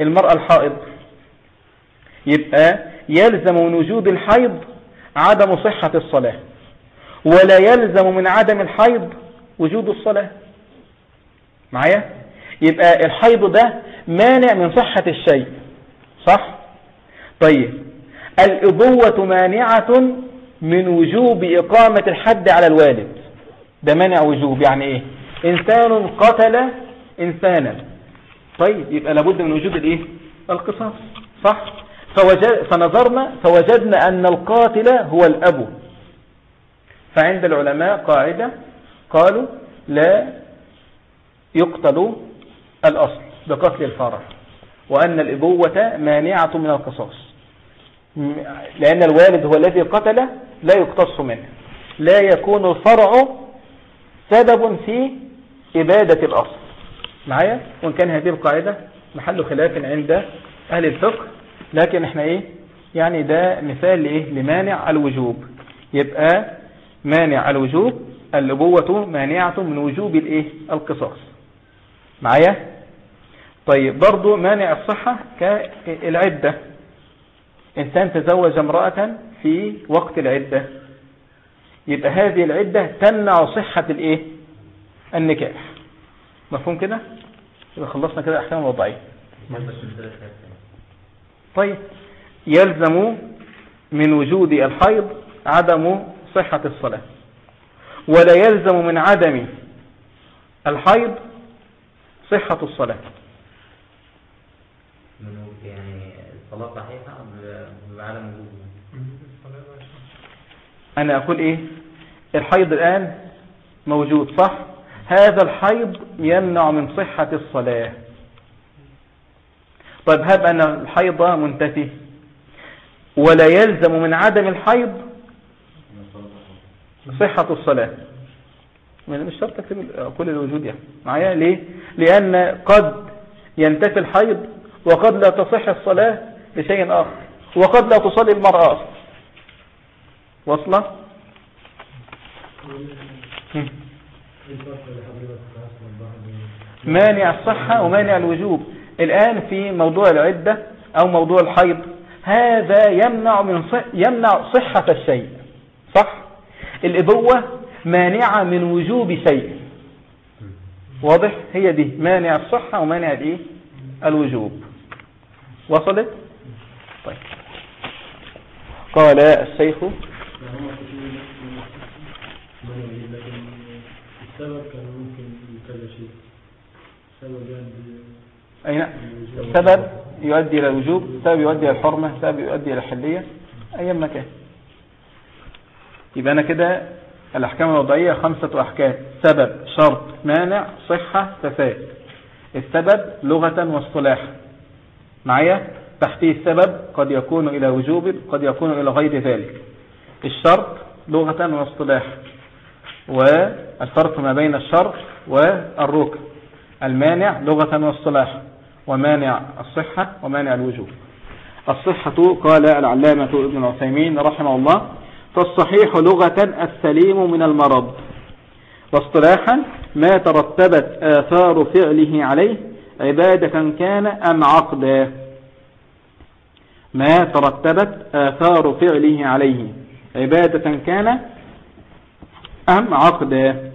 المرأة الحائض. يبقى يلزم من وجود الحيض عدم صحة الصلاة. ولا يلزم من عدم الحيض وجود الصلاة. معايا؟ يبقى الحيض ده مانع من صحة الشيء. صح؟ طيب. الإبوة مانعة من وجوب إقامة الحد على الوالد. ده مانع وجوب يعني إيه؟ إنسان قتل إنسانا. طيب يبقى لابد من وجود الإيه؟ القصاص. صح؟ فوجد فنظرنا فوجدنا أن القاتل هو الأب. فعند العلماء قاعدة قالوا لا يقتل الأصل بقتل الفرع وأن الإبوة مانعة من القصاص. لأن الوالد هو الذي قتل لا يقتص منه. لا يكون الفرع سبب في إبادة الأصل. معايا؟ وإن كان هذه القاعدة محل خلاف عند أهل الفقه لكن إحنا إيه؟ يعني ده مثال لإيه؟ لمانع الوجوب. يبقى مانع الوجوب الأبوة مانعة من وجوب الإيه؟ القصاص. معايا؟ طيب برضو مانع الصحة كالعدة. إنسان تزوج امرأة في وقت العدة. يبقى هذه العدة تمنع صحة الإيه؟ النكاح. مفهوم كده؟ يبقى خلصنا كده أحكام وضعية. طيب يلزم من وجود الحيض عدم صحة الصلاة. ولا يلزم من عدم الحيض صحة الصلاة. يعني الصلاة صحيحة بعدم أنا أقول إيه؟ الحيض الآن موجود صح؟ هذا الحيض يمنع من صحة الصلاة. طيب هب أن الحيض منتفي؟ ولا يلزم من عدم الحيض صحة الصلاة. مش شرط تكتب كل الوجود يعني. معايا؟ ليه؟ لأن قد ينتفي الحيض وقد لا تصح الصلاة لشيء آخر. وقد لا تصلي المرأة أصلا. واصلة؟ مانع الصحة ومانع الوجوب. الآن في موضوع العدة أو موضوع الحيض هذا يمنع من صح يمنع صحة الشيء. صح؟ الإبوة مانعة من وجوب شيء. واضح؟ هي دي. مانع الصحة ومانع الايه الوجوب. وصلت؟ طيب. قال الشيخ السبب كان ممكن كذا شيء أي نعم يؤدي إلى الوجوب سبب يؤدي إلى الحرمة سبب يؤدي إلى الحلية أي مكان يبقى أنا كده الأحكام الوضعية خمسة أحكام. سبب شرط مانع صحة فساد. السبب لغة واصطلاحا معايا؟ تحتيه السبب قد يكون إلى وجوب قد يكون إلى غير ذلك. الشرط لغة واصطلاحا والفرق ما بين الشرط والركن. المانع لغة واصطلاحا ومانع الصحة ومانع الوجوب. الصحة قال العلامة ابن العثيمين رحمه الله فالصحيح لغة السليم من المرض. واصطلاحا ما ترتبت آثار فعله عليه عبادة كان أم عقدا ما ترتبت آثار فعله عليه عبادة كان أم عقدا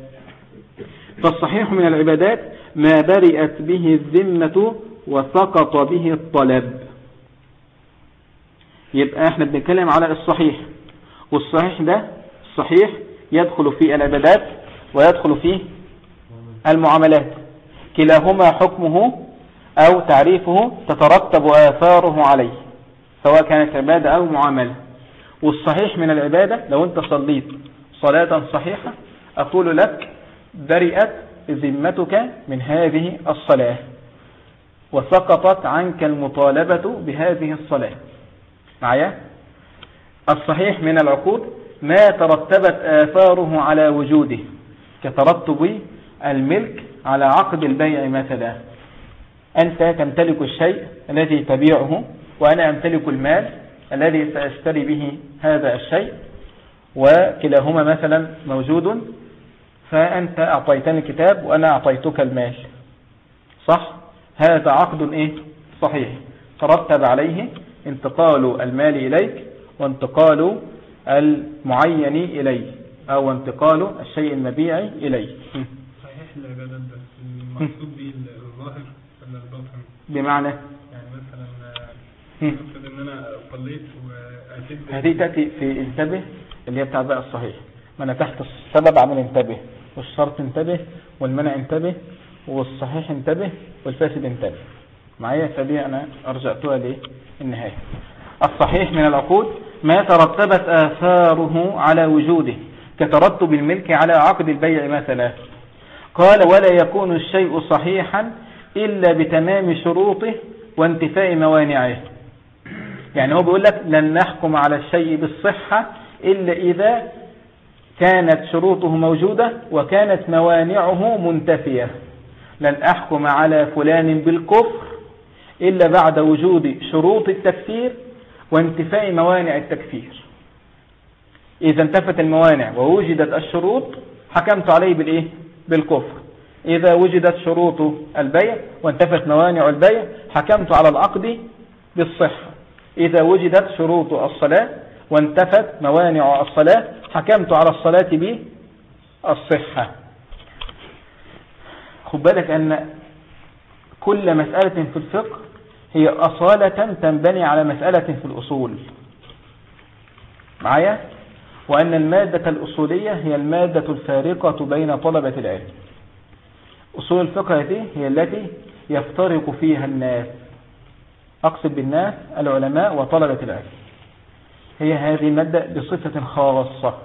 فالصحيح من العبادات ما برئت به الذمة وسقط به الطلب. يبقى إحنا بنتكلم على الصحيح. والصحيح ده الصحيح يدخل في العبادات ويدخل في المعاملات. كلاهما حكمه أو تعريفه تترتب آثاره عليه سواء كانت عبادة أو معاملة. والصحيح من العبادة لو أنت صليت صلاة صحيحة أقول لك برئت ذمتك من هذه الصلاة وسقطت عنك المطالبة بهذه الصلاة. معايا؟ الصحيح من العقود ما ترتبت آثاره على وجوده كترتب الملك على عقد البيع مثلا أنت تمتلك الشيء الذي تبيعه وأنا أمتلك المال الذي سأشتري به هذا الشيء وكلاهما مثلا موجود فأنت أعطيتني الكتاب وأنا أعطيتك المال. صح؟ هذا عقد إيه؟ صحيح. ترتب عليه انتقال المال إليك وانتقال المعين إليه أو انتقال الشيء المبيع إليه. صحيح العبادات بس المقصود به الظاهر ولا الباطن. بمعنى؟ يعني مثلا. افرض إن أنا صليت ب- هذه تأتي في انتبه اللي هي بتاع بقى الصحيح. ما أنا تحت السبب عمل انتبه والشرط انتبه والمنع انتبه والصحيح انتبه والفاسد انتبه. معايا؟ فدي أنا أرجعتها للنهاية. الصحيح من العقود ما ترتبت آثاره على وجوده كترتب الملك على عقد البيع مثلا. قال ولا يكون الشيء صحيحا إلا بتمام شروطه وانتفاء موانعه. يعني هو بيقول لك لن نحكم على الشيء بالصحة إلا إذا كانت شروطه موجودة وكانت موانعه منتفية. لن أحكم على فلان بالكفر إلا بعد وجود شروط التكفير وانتفاء موانع التكفير. إذا انتفت الموانع ووجدت الشروط حكمت عليه بالإيه؟ بالكفر. إذا وجدت شروط البيع وانتفت موانع البيع حكمت على العقد بالصحة. إذا وجدت شروط الصلاة وانتفت موانع الصلاة حكمت على الصلاة بالصحة. خد بالك أن كل مسألة في الفقه هي أصالة تنبني على مسألة في الأصول. معايا؟ وأن المادة الأصولية هي المادة الفارقة بين طلبة العلم. أصول الفقه هذه هي التي يفترق فيها الناس. أقصد بالناس العلماء وطلبة العلم. هي هذه المادة بصفة خاصة.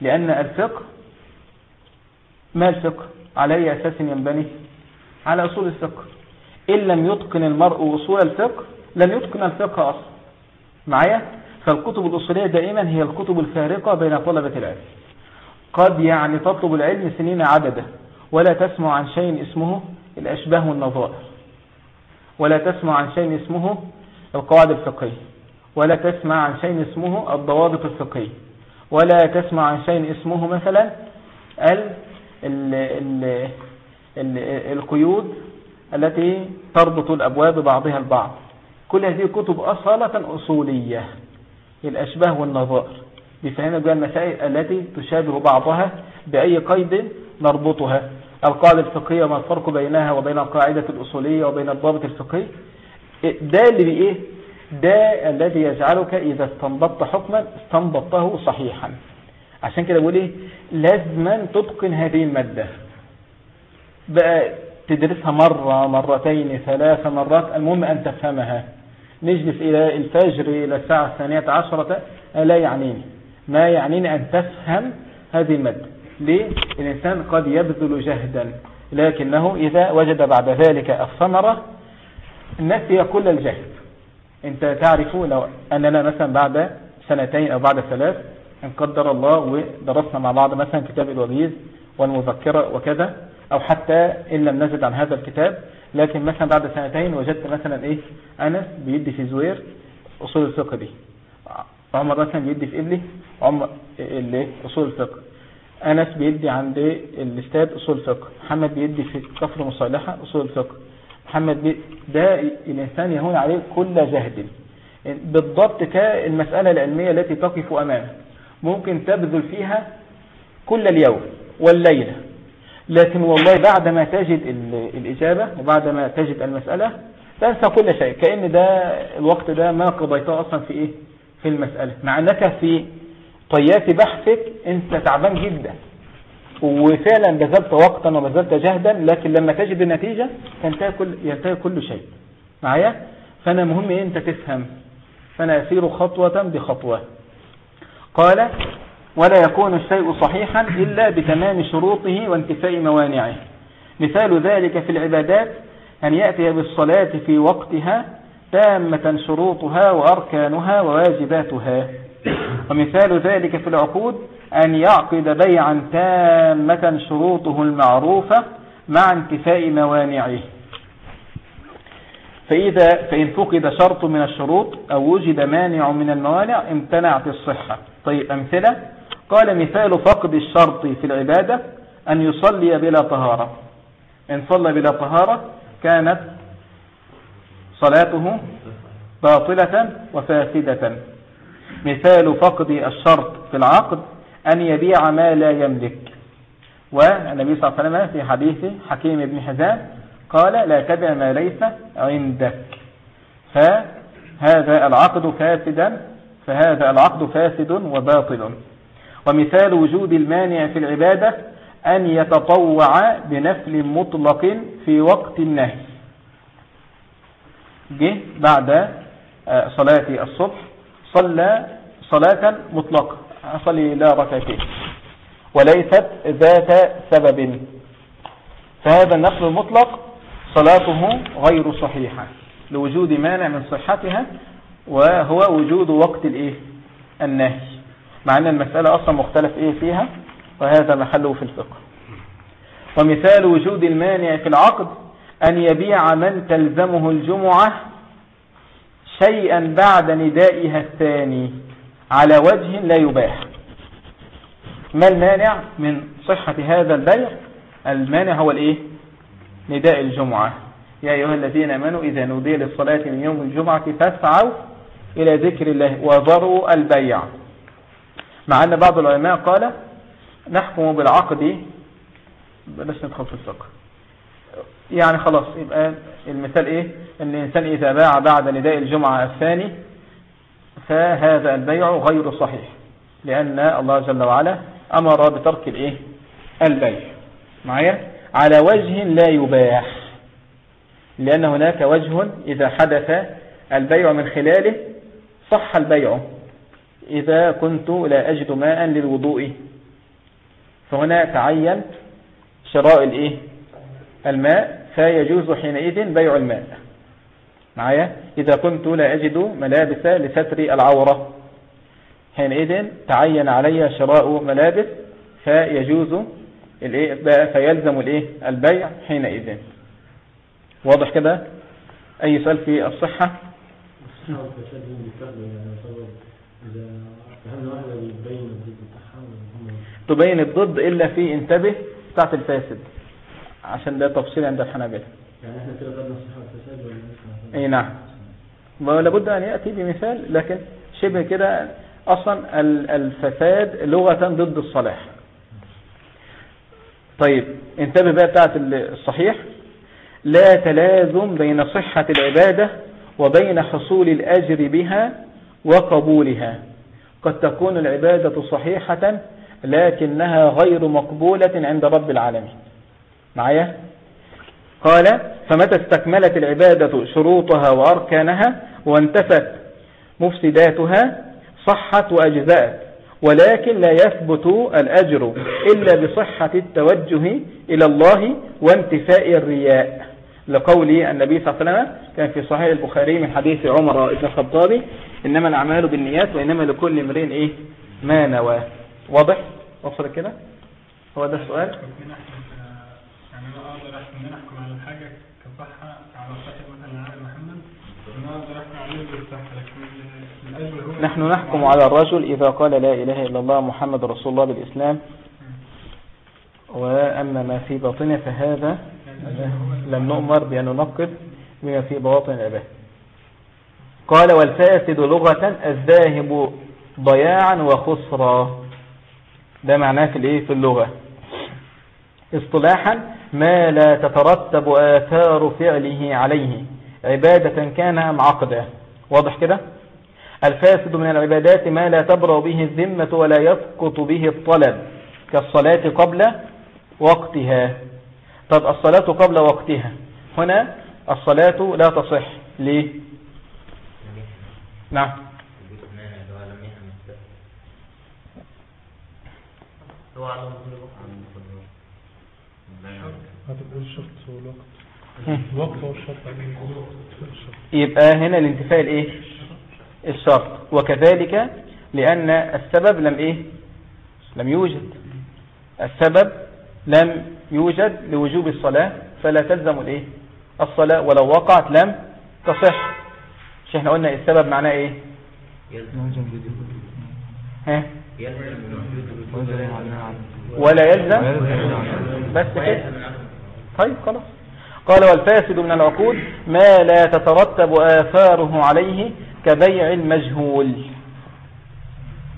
لأن الفقه ما الفقه؟ على أي أساس ينبني؟ على أصول الفقه. إن لم يتقن المرء أصول الفقه لن يتقن الفقه أصلا. معايا؟ فالكتب الأصولية دائما هي الكتب الفارقة بين طلبة العلم. قد يعني تطلب العلم سنين عددة ولا تسمع عن شيء اسمه الأشباه والنظائر. ولا تسمع عن شيء اسمه القواعد الفقهية. ولا تسمع عن شيء اسمه الضوابط الفقهية. ولا تسمع عن شيء اسمه مثلا ال ال ال القيود التي تربط الأبواب بعضها البعض. كل هذه كتب أصالة أصولية الأشباه والنظائر. بفهمنا بها المسائل التي تشابه بعضها بأي قيد نربطها. القاعدة الفقهية ما الفرق بينها وبين القاعدة الأصولية وبين الضابط الفقهي. ده اللي بإيه ده الذي يجعلك إذا استنبطت حكما استنبطته صحيحا. عشان كده بقول إيه؟ لازما تتقن هذه المادة. بقى تدرسها مرة مرتين ثلاث مرات المهم أن تفهمها. نجلس إلى الفجر إلى الساعة الثانية عشرة لا يعنيني. ما يعنيني أن تفهم هذه المادة. ليه؟ الإنسان قد يبذل جهدا لكنه إذا وجد بعد ذلك الثمرة نسي كل الجهد. أنت تعرف لو أننا مثلا بعد سنتين أو بعد ثلاث إن قدر الله ودرسنا مع بعض مثلا كتاب الوبيز والمذكرة وكذا أو حتى إن لم نزد عن هذا الكتاب لكن مثلا بعد سنتين وجدت مثلا إيه؟ أنس بيدي في زوير أصول الفقه دي. عمر مثلا بيدي في إبلي عمر اللي أصول الفقه. أنس بيدي عند الأستاذ أصول فقه محمد بيدي في كفر مصالحة أصول الفقه. محمد بي ده الإنسان يهون عليه كل جهد. بالضبط كالمسألة العلمية التي تقف أمامه. ممكن تبذل فيها كل اليوم والليلة. لكن والله بعدما تجد ال- الإجابة وبعدما تجد المسألة تنسى كل شيء كأن ده الوقت ده ما قضيته أصلا في إيه؟ في المسألة. مع أنك في طيات بحثك أنت تعبان جدا. وفعلا بذلت وقتا وبذلت جهدا لكن لما تجد النتيجة تنتهي كل, ينتهي كل شيء. معايا؟ فأنا مهم أنت تفهم. فأنا أسير خطوة بخطوة. قال ولا يكون الشيء صحيحا إلا بتمام شروطه وانتفاء موانعه. مثال ذلك في العبادات أن يأتي بالصلاة في وقتها تامة شروطها وأركانها وواجباتها. ومثال ذلك في العقود أن يعقد بيعا تامة شروطه المعروفة مع انتفاء موانعه. فإذا فإن فقد شرط من الشروط أو وجد مانع من الموانع امتنعت الصحة. طيب أمثلة؟ قال مثال فقد الشرط في العبادة أن يصلي بلا طهارة. إن صلى بلا طهارة كانت صلاته باطلة وفاسدة. مثال فقد الشرط في العقد أن يبيع ما لا يملك. والنبي صلى الله عليه وسلم في حديث حكيم بن حزام قال لا تبع ما ليس عندك. فهذا العقد فاسدا فهذا العقد فاسد وباطل. ومثال وجود المانع في العبادة أن يتطوع بنفل مطلق في وقت النهي. جه بعد صلاة الصبح صلى صلاة مطلقة. أصلي لا ركعتين. وليست ذات سبب. فهذا النفل المطلق صلاته غير صحيحة. لوجود مانع من صحتها وهو وجود وقت الإيه؟ النهي. مع أن المسألة أصلا مختلف إيه فيها وهذا محله في الفقه. ومثال وجود المانع في العقد أن يبيع من تلزمه الجمعة شيئا بعد ندائها الثاني على وجه لا يباح. ما المانع من صحة هذا البيع؟ المانع هو الإيه؟ نداء الجمعة. يا أيها الذين آمنوا إذا نودي للصلاة من يوم الجمعة فاسعوا إلى ذكر الله وذروا البيع. مع أن بعض العلماء قال نحكم بالعقد بلاش ندخل في الفقه. يعني خلاص يبقى المثال إيه؟ إن الإنسان إذا باع بعد نداء الجمعة الثاني فهذا البيع غير صحيح لأن الله جل وعلا أمر بترك الإيه؟ البيع. معايا؟ على وجه لا يباح لأن هناك وجه إذا حدث البيع من خلاله صح البيع. إذا كنت لا أجد ماء للوضوء. فهنا تعين شراء الايه الماء فيجوز حينئذ بيع الماء. معايا؟ إذا كنت لا أجد ملابس لستر العورة. حينئذ تعين علي شراء ملابس فيجوز الايه فيلزم الايه البيع حينئذ. واضح كده؟ أي سؤال في الصحة؟ تبين الضد إلا في انتبه بتاعت الفاسد عشان ده تفصيل عند الحنابلة. يعني إحنا كده خدنا الصحة والفساد ولا؟ إي نعم. ما لابد أن يأتي بمثال لكن شبه كده أصلا ال- الفساد لغة ضد الصلاح. طيب انتبه بقى بتاعت الصحيح. لا تلازم بين صحة العبادة وبين حصول الأجر بها وقبولها. قد تكون العبادة صحيحة لكنها غير مقبولة عند رب العالمين. معايا؟ قال فمتى استكملت العبادة شروطها وأركانها وانتفت مفسداتها صحت وأجزأت ولكن لا يثبت الأجر إلا بصحة التوجه إلى الله وانتفاء الرياء. لقول النبي صلى الله عليه وسلم كان في صحيح البخاري من حديث عمر بن الخطاب إنما الأعمال بالنيات وإنما لكل امرئ إيه؟ ما نوى. واضح؟ وصل كده؟ هو ده السؤال. يعني أنا أقدر احكم على على مثلا على محمد أنا أقدر احكم لكن نحن نحكم على الرجل إذا قال لا إله إلا الله محمد رسول الله بالإسلام وأما ما في باطنه فهذا لم نؤمر بأن ننقض بما في بواطن العباد قال والفاسد لغة الذاهب ضياعا وخسرا. ده معناه في الإيه؟ في اللغة. اصطلاحا ما لا تترتب آثار فعله عليه. عبادة كان أم عقدا واضح كده؟ الفاسد من العبادات ما لا تبرأ به الذمة ولا يسقط به الطلب كالصلاة قبل وقتها. طب الصلاة قبل وقتها. هنا الصلاة لا تصح. ليه؟ نعم. يبقى هنا الانتفاء الإيه؟ الشرط. وكذلك لأن السبب لم إيه؟ لم يوجد. السبب لم يوجد لوجوب الصلاة فلا تلزم الإيه؟ الصلاة ولو وقعت لم تصح. مش إحنا قلنا السبب معناه إيه؟ ها؟ ولا يلزم بس كده. طيب خلاص. قال والفاسد من العقود ما لا تترتب آثاره عليه كبيع المجهول.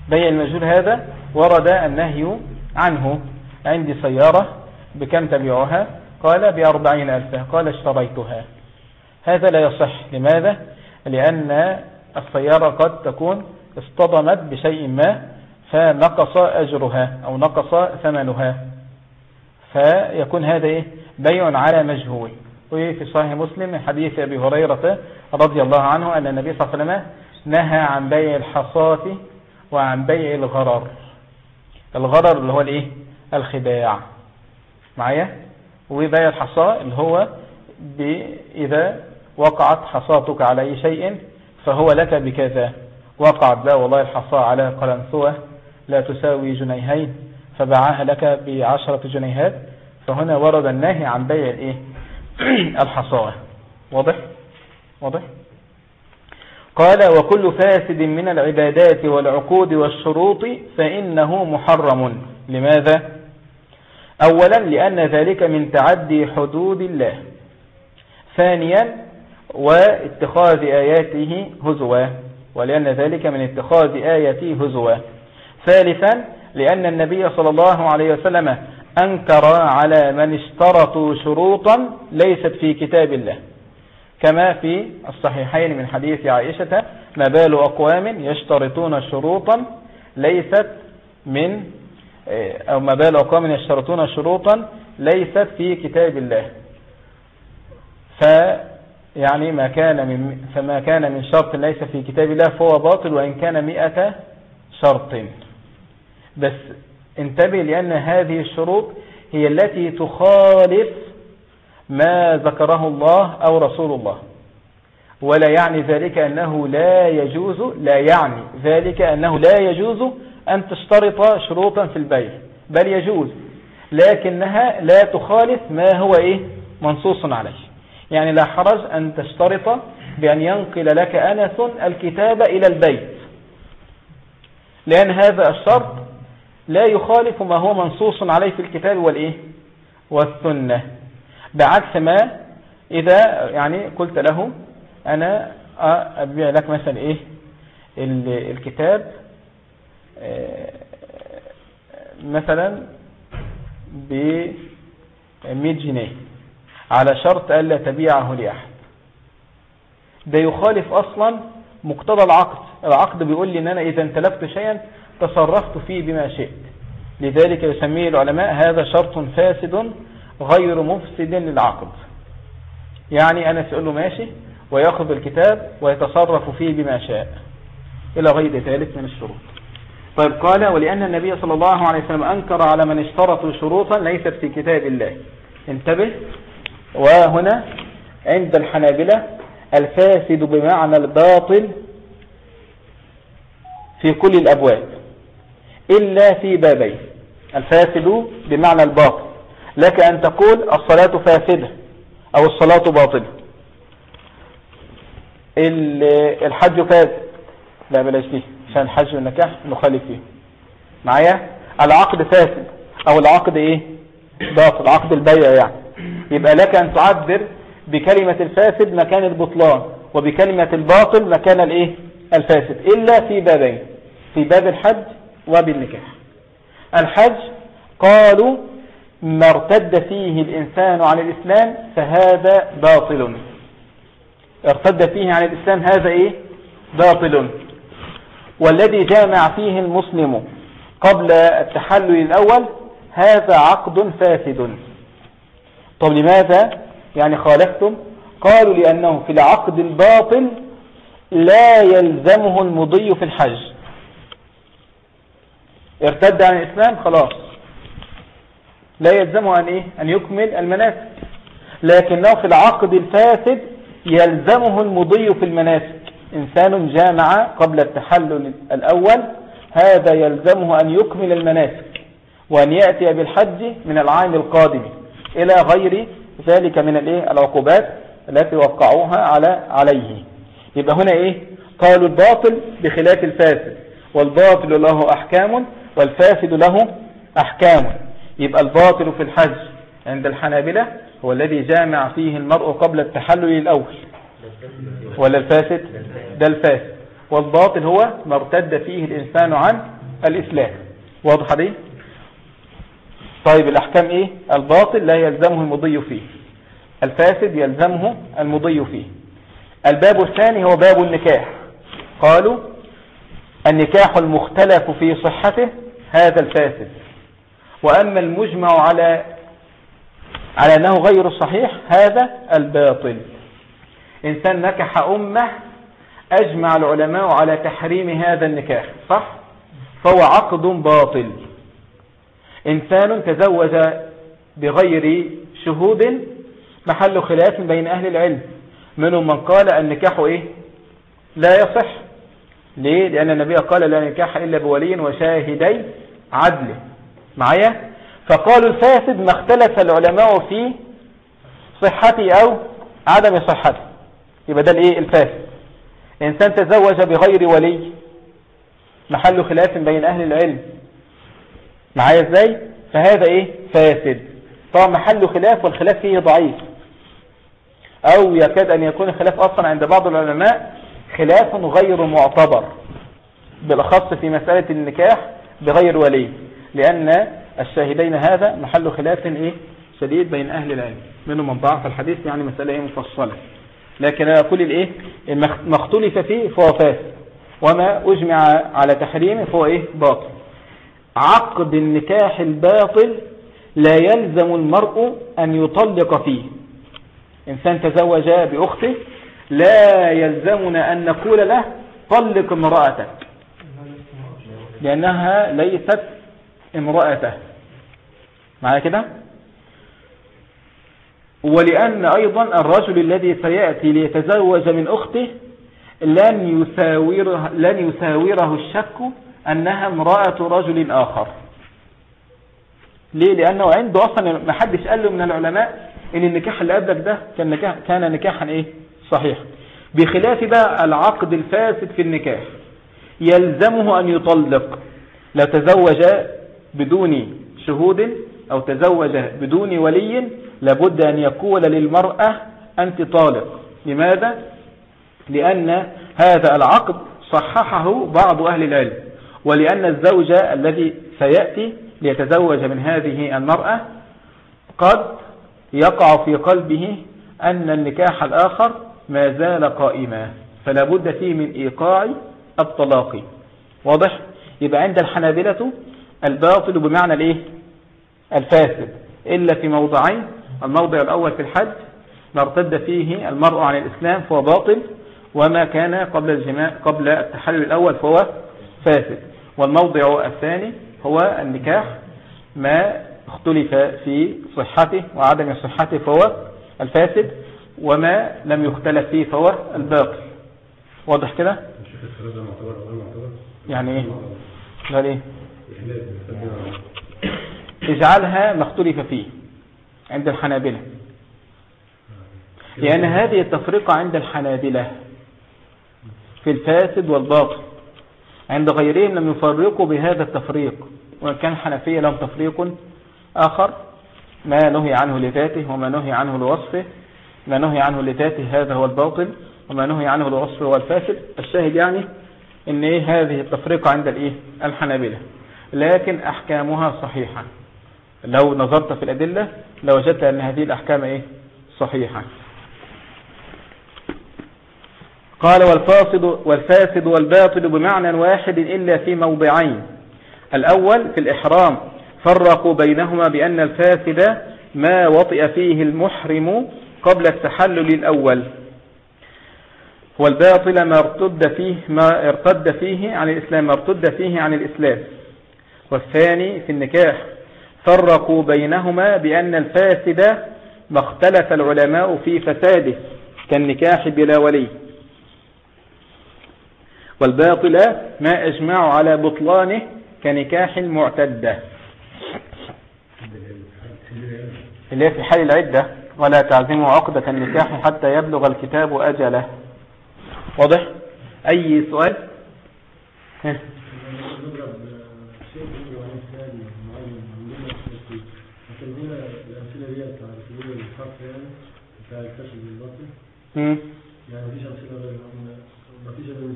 بيع المجهول هذا ورد النهي عنه. عندي سيارة بكم تبيعها؟ قال بأربعين ألفا. قال اشتريتها. هذا لا يصح. لماذا؟ لأن السيارة قد تكون اصطدمت بشيء ما فنقص أجرها أو نقص ثمنها. فيكون هذا إيه؟ بيع على مجهول. وفي صحيح مسلم من حديث أبي هريرة رضي الله عنه أن النبي صلى الله عليه وسلم نهى عن بيع الحصاة وعن بيع الغرر. الغرر اللي هو الإيه؟ الخداع. معايا؟ وبيع الحصاة اللي هو إذا وقعت حصاتك على أي شيء فهو لك بكذا. وقعت لا والله الحصاة على قلنسوة لا تساوي جنيهين فباعها لك بعشرة جنيهات. فهنا ورد النهي عن بيع الإيه؟ الحصاة واضح؟ واضح؟ قال وكل فاسد من العبادات والعقود والشروط فإنه محرم. لماذا؟ أولا لأن ذلك من تعدي حدود الله. ثانيا واتخاذ آياته هزوا ولأن ذلك من اتخاذ آياته هزوا. ثالثا لأن النبي صلى الله عليه وسلم أنكر على من اشترطوا شروطا ليست في كتاب الله. كما في الصحيحين من حديث عائشة ما بال أقوام يشترطون شروطا ليست من أو ما بال أقوام يشترطون شروطا ليست في كتاب الله. فيعني ما كان من فما كان من شرط ليس في كتاب الله فهو باطل وإن كان مئة شرط. بس انتبه لأن هذه الشروط هي التي تخالف ما ذكره الله أو رسول الله. ولا يعني ذلك أنه لا يجوز لا يعني ذلك أنه لا يجوز أن تشترط شروطا في البيع بل يجوز لكنها لا تخالف ما هو إيه؟ منصوص عليه. يعني لا حرج أن تشترط بأن ينقل لك أنس الكتاب إلى البيت لأن هذا الشرط لا يخالف ما هو منصوص عليه في الكتاب والإيه؟ والسنة. بعكس ما إذا يعني قلت له أنا أبيع لك مثلا إيه؟ الكتاب مثلا ب 100 جنيه على شرط ألا تبيعه لأحد. ده يخالف أصلا مقتضى العقد. العقد بيقول لي أن أنا إذا انتلفت شيئا تصرفت فيه بما شئت. لذلك يسميه العلماء هذا شرط فاسد غير مفسد للعقد. يعني أنا سأل له ماشي ويأخذ الكتاب ويتصرف فيه بما شاء. إلى غير ذلك من الشروط. طيب قال ولأن النبي صلى الله عليه وسلم أنكر على من اشترطوا شروطا ليست في كتاب الله. انتبه. وهنا عند الحنابلة الفاسد بمعنى الباطل في كل الأبواب إلا في بابين. الفاسد بمعنى الباطل. لك أن تقول الصلاة فاسدة أو الصلاة باطلة. الحج فاسد لا بلاش فيه عشان الحج والنكاح نخالف فيه. معايا؟ العقد فاسد. أو العقد إيه؟ باطل عقد البيع يعني. يبقى لك أن تعبر بكلمة الفاسد مكان البطلان وبكلمة الباطل مكان الإيه؟ الفاسد. إلا في بابين في باب الحج وبالنكاح الحج قالوا ما ارتد فيه الإنسان عن الإسلام فهذا باطل. ارتد فيه عن الإسلام هذا إيه؟ باطل. والذي جامع فيه المسلم قبل التحلل الأول هذا عقد فاسد. طب لماذا؟ يعني خالفتم؟ قالوا لأنه في العقد الباطل لا يلزمه المضي في الحج. ارتد عن الإسلام؟ خلاص. لا يلزمه أن, إيه؟ أن يكمل المناسك لكنه في العقد الفاسد يلزمه المضي في المناسك. إنسان جامع قبل التحلل الأول هذا يلزمه أن يكمل المناسك وأن يأتي بالحج من العام القادم إلى غير ذلك من العقوبات التي وقعوها على عليه. يبقى هنا إيه؟ قالوا الباطل بخلاف الفاسد والباطل له أحكام والفاسد له أحكام. يبقى الباطل في الحج عند الحنابلة هو الذي جامع فيه المرء قبل التحلل الأول. ولا الفاسد؟ ده الفاسد. والباطل هو ما ارتد فيه الإنسان عن الإسلام. واضح دي طيب الأحكام إيه؟ الباطل لا يلزمه المضي فيه. الفاسد يلزمه المضي فيه. الباب الثاني هو باب النكاح. قالوا النكاح المختلف في صحته هذا الفاسد. وأما المجمع على على أنه غير صحيح هذا الباطل. إنسان نكح أمة أجمع العلماء على تحريم هذا النكاح صح؟ فهو عقد باطل. إنسان تزوج بغير شهود محل خلاف بين أهل العلم. منهم من قال النكاح إيه؟ لا يصح. ليه؟ لأن النبي قال لا نكاح إلا بولي وشاهدي عدل. معايا؟ فقالوا الفاسد ما اختلف العلماء في صحته أو عدم صحته. يبقى ده الإيه؟ الفاسد. إنسان تزوج بغير ولي. محل خلاف بين أهل العلم. معايا إزاي؟ فهذا إيه؟ فاسد. طبعا محل خلاف والخلاف فيه ضعيف. أو يكاد أن يكون الخلاف أصلا عند بعض العلماء خلاف غير معتبر. بالأخص في مسألة النكاح بغير ولي. لأن الشاهدين هذا محل خلاف إيه؟ شديد بين أهل العلم. منهم من ضعف الحديث يعني مسألة إيه؟ مفصلة. لكن أنا أقول الإيه؟ ما اختلف فيه فهو فاسد. وما أجمع على تحريمه فهو إيه؟ باطل. عقد النكاح الباطل لا يلزم المرء أن يطلق فيه. إنسان تزوج بأخته لا يلزمنا أن نقول له طلق امرأتك. لأنها ليست امرأته. معايا كده؟ ولأن أيضا الرجل الذي سيأتي ليتزوج من أخته لن يساوره, لن يساوره الشك أنها امرأة رجل آخر. ليه؟ لأنه عنده أصلا ما حدش قال له من العلماء إن النكاح اللي قبلك ده كان, نكاح كان نكاحا إيه؟ صحيح. بخلاف بقى العقد الفاسد في النكاح يلزمه أن يطلق لو تزوج بدون شهود أو تزوج بدون ولي لابد أن يقول للمرأة أنت طالق لماذا؟ لأن هذا العقد صححه بعض أهل العلم ولأن الزوج الذي سيأتي ليتزوج من هذه المرأة قد يقع في قلبه أن النكاح الآخر ما زال قائما فلا بد فيه من إيقاع الطلاق واضح؟ يبقى عند الحنابلة الباطل بمعنى الإيه الفاسد إلا في موضعين الموضع الأول في الحج ما ارتد فيه المرء عن الإسلام فهو باطل وما كان قبل الجماع قبل التحلل الأول فهو فاسد. والموضع الثاني هو النكاح ما اختلف في صحته وعدم صحته فهو الفاسد وما لم يختلف فيه فهو الباطل. واضح كده؟ يعني إيه؟ لا ليه اجعلها ما اختلف فيه عند الحنابلة. لأن هذه التفرقة عند الحنابلة في الفاسد والباطل. عند غيرهم لم يفرقوا بهذا التفريق وإن كان الحنفية لهم تفريق آخر. ما نهي عنه لذاته وما نهي عنه لوصفه. ما نهي عنه لذاته هذا هو الباطل وما نهي عنه لوصفه هو الفاسد. الشاهد يعني إن إيه هذه التفرقة عند الإيه؟ الحنابلة. لكن أحكامها صحيحة. لو نظرت في الأدلة لوجدت أن هذه الأحكام إيه؟ صحيحة. قال والفاسد, والفاسد والباطل بمعنى واحد إلا في موضعين. الأول في الإحرام فرقوا بينهما بأن الفاسد ما وطئ فيه المحرم قبل التحلل الأول والباطل ما ارتد فيه ما ارتد فيه عن الإسلام ما ارتد فيه عن الإسلام. والثاني في النكاح فرقوا بينهما بأن الفاسد ما اختلف العلماء في فساده كالنكاح بلا ولي. والباطل ما أجمعوا على بطلانه كنكاح المعتدة. اللي هي في حال العدة ولا تعزموا عقدة النكاح حتى يبلغ الكتاب أجله. واضح؟ أي سؤال؟ ها. نضرب شيء يجري عن مثال معين عندنا في لكن هنا الأمثلة دي بتاع سبيل الحرف يعني بالباطل. يعني مفيش مفيش دول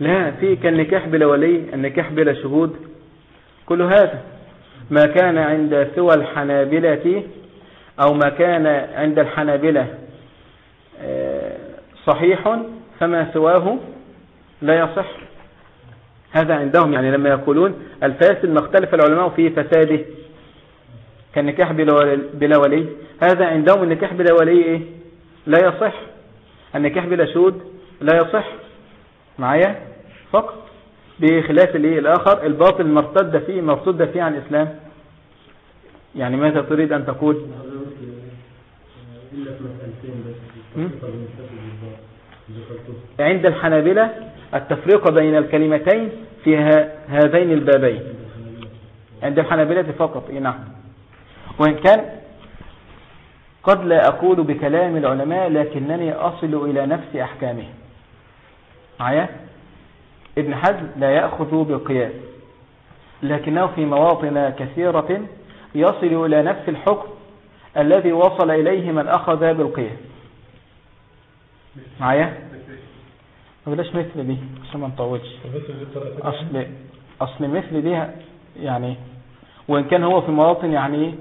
لا في كالنكاح بلا ولي النكاح بلا شهود. كل هذا ما كان عند سوى الحنابلة أو ما كان عند الحنابلة آه، صحيح فما سواه لا يصح. هذا عندهم يعني لما يقولون الفاسد ما اختلف العلماء في فساده. كالنكاح بلا ولي- هذا عندهم النكاح بلا ولي إيه؟ لا يصح. النكاح بلا شهود لا يصح. معايا؟ فقط. بخلاف الإيه؟ الآخر الباطل مرتد فيه مرتد فيه عن الإسلام. يعني ماذا تريد أن تقول؟ عند الحنابلة التفرقة بين الكلمتين في هذين البابين. عند الحنابلة فقط. إيه نعم. وإن كان قد لا أقول بكلام العلماء لكنني أصل إلى نفس أحكامه معايا؟ ابن حزم لا يأخذ بالقياس لكنه في مواطن كثيرة يصل إلى نفس الحكم الذي وصل إليه من أخذ بالقياس. معايا؟ ما بلاش مثل دي عشان ما نطولش. أصل أصل مثل دي يعني وإن كان هو في مواطن يعني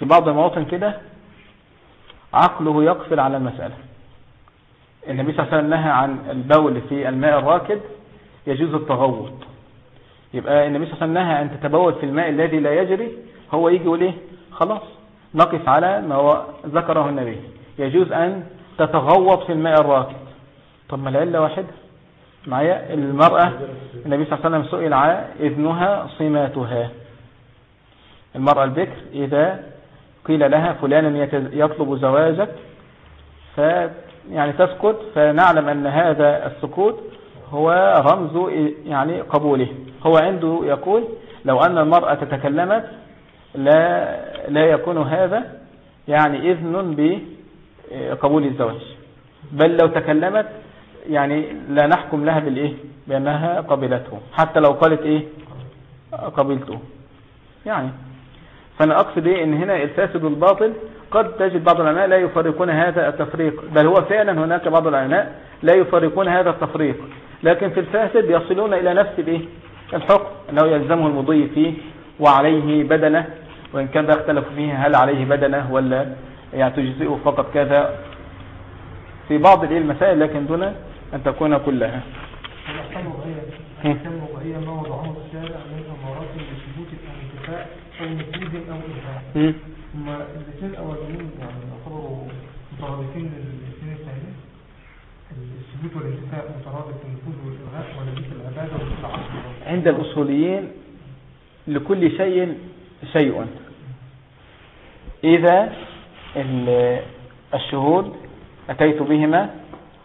في بعض المواطن كده عقله يقفل على المسألة. النبي صلى الله عليه وسلم نهى عن البول في الماء الراكد يجوز التغوط. يبقى النبي صلى الله عليه وسلم نهى أن تتبول في الماء الذي لا يجري هو يجي يقول إيه؟ خلاص نقف على ما هو ذكره النبي. يجوز أن تتغوط في الماء الراكد. طب ما العلة واحدة. معايا؟ المرأة النبي صلى الله عليه وسلم سئل عن إذنها صماتها. المرأة البكر إذا قيل لها فلانا يتز- يطلب زواجك ف يعني تسكت فنعلم أن هذا السكوت هو رمز يعني قبوله. هو عنده يقول لو أن المرأة تتكلمت لا لا يكون هذا يعني إذن بقبول الزواج. بل لو تكلمت يعني لا نحكم لها بالإيه؟ بأنها قبلته. حتى لو قالت إيه؟ قبلته. يعني فأنا أقصد إيه إن هنا الفاسد والباطل قد تجد بعض العلماء لا يفرقون هذا التفريق بل هو فعلا هناك بعض العلماء لا يفرقون هذا التفريق لكن في الفاسد يصلون إلى نفس الإيه؟ الحكم أنه يلزمه المضي فيه وعليه بدنه وإن كان ده اختلف فيه هل عليه بدنه ولا يعني تجزئه فقط كذا. في بعض الإيه المسائل لكن دون أن تكون كلها. الأحكام ما الشارع؟ أو الاثنين الأولين يعني يعتبروا مترادفين للاثنين الثانيين. الثبوت مترادف النفوذ والإلغاء العبادة عند الأصوليين لكل شيء شيء. إذا ال- الشهود أتيت بهما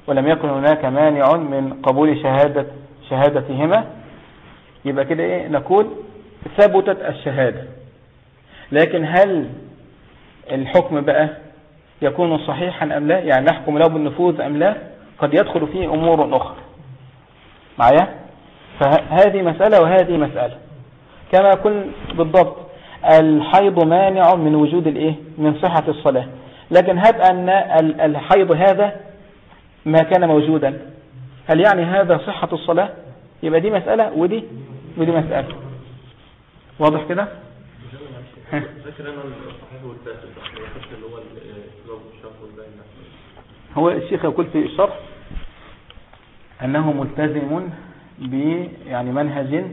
ولم يكن هناك مانع من قبول شهادة شهادتهما يبقى كده إيه؟ نقول ثبتت الشهادة. لكن هل الحكم بقى يكون صحيحا أم لا؟ يعني نحكم له بالنفوذ أم لا؟ قد يدخل فيه أمور أخرى. معايا؟ فهذه مسألة وهذه مسألة. كما يكون بالضبط الحيض مانع من وجود الإيه؟ من صحة الصلاة. لكن هب ال- الحيض هذا ما كان موجودا. هل يعني هذا صحة الصلاة؟ يبقى دي مسألة ودي ودي مسألة. واضح كده. هو الشيخ يقول في الشرح أنه ملتزم ب يعني منهج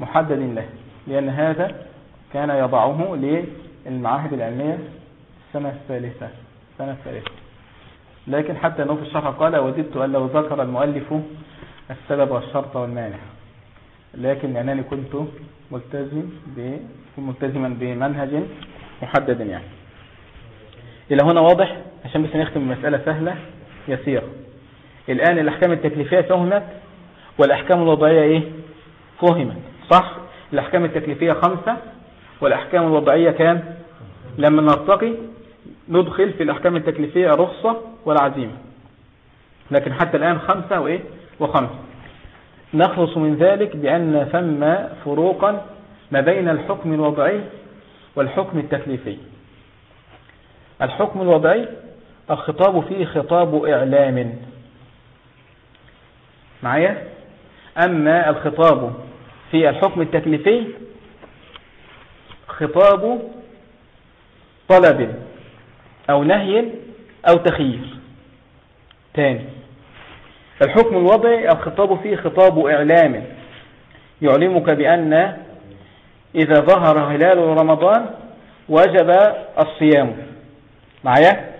محدد له لأن هذا كان يضعه للمعاهد العلمية السنة الثالثة السنة الثالثة. لكن حتى أنه في الشرح قال وددت أن لو ذكر المؤلف السبب والشرط والمانع. لكن لأنني كنت ملتزم ملتزما بمنهج محدد يعني. إلى هنا واضح؟ عشان بس نختم المسألة سهلة يسيرة. الآن الأحكام التكليفية فهمت والأحكام الوضعية إيه؟ فهمت. صح؟ الأحكام التكليفية خمسة والأحكام الوضعية كام؟ لما نرتقي ندخل في الأحكام التكليفية رخصة والعزيمة. لكن حتى الآن خمسة وإيه؟ وخمسة. نخلص من ذلك بأن ثم فروقا ما بين الحكم الوضعي والحكم التكليفي. الحكم الوضعي الخطاب فيه خطاب إعلام. معايا؟ أما الخطاب في الحكم التكليفي خطاب طلب أو نهي أو تخيير. تاني. الحكم الوضعي الخطاب فيه خطاب إعلام. يعلمك بأن إذا ظهر هلال رمضان وجب الصيام. معايا؟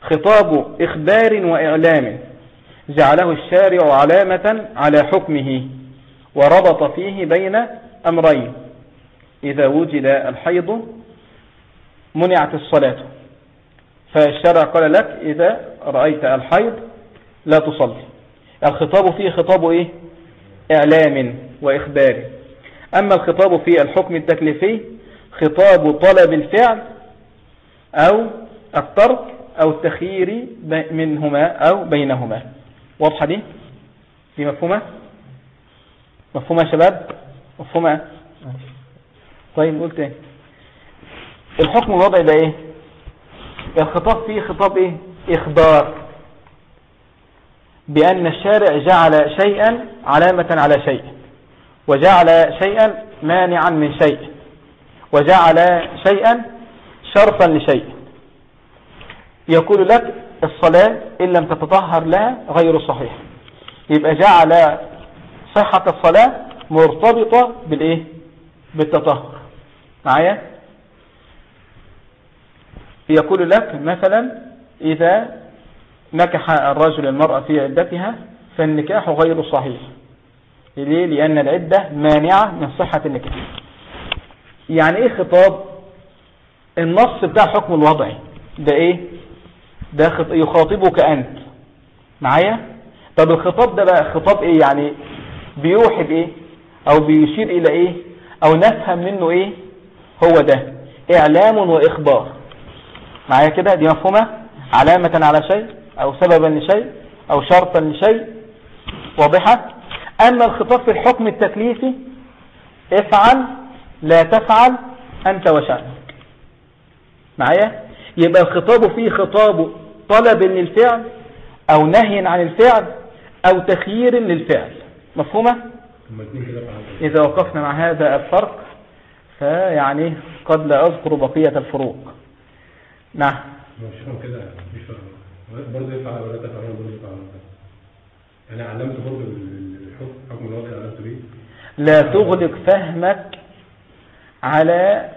خطاب إخبار وإعلام جعله الشارع علامة على حكمه وربط فيه بين أمرين. إذا وجد الحيض منعت الصلاة. فالشرع قال لك إذا رأيت الحيض لا تصلي. الخطاب فيه خطاب إيه؟ إعلام وإخبار. أما الخطاب في الحكم التكليفي خطاب طلب الفعل أو الترك أو التخيير منهما أو بينهما. واضحة دي؟ دي مفهومة؟ مفهومة يا شباب؟ مفهومة؟ طيب قلت إيه؟ الحكم الوضعي ده إيه؟ الخطاب فيه خطاب إيه؟ إخبار. بأن الشارع جعل شيئا علامة على شيء. وجعل شيئا مانعا من شيء. وجعل شيئا شرطا لشيء. يقول لك الصلاة إن لم تتطهر لها غير صحيح. يبقى جعل صحة الصلاة مرتبطة بالإيه؟ بالتطهر. معايا؟ يقول لك مثلا إذا نكح الرجل المرأة في عدتها فالنكاح غير صحيح. ليه؟ لأن العدة مانعة من صحة النكاح يعني إيه خطاب؟ النص بتاع حكم الوضعي ده إيه؟ ده خط... يخاطبك أنت. معايا؟ طب الخطاب ده بقى خطاب إيه؟ يعني بيوحي بإيه؟ أو بيشير إلى إيه؟ أو نفهم منه إيه؟ هو ده. إعلام وإخبار. معايا كده؟ دي مفهومة؟ علامة على شيء أو سببا لشيء أو شرطا لشيء؟ واضحة؟ أما الخطاب في الحكم التكليفي افعل لا تفعل أنت وشأنك. معايا؟ يبقى الخطاب فيه خطاب طلب للفعل أو نهي عن الفعل أو تخيير للفعل. مفهومة؟ إذا وقفنا مع هذا الفرق فيعني قد لا أذكر بقية الفروق. نعم. مش كده برضه يفعل ولا تفعل برضه يفعل يعني علمت برضه الحكم حكم الوضع علمت بيه. لا تغلق فهمك على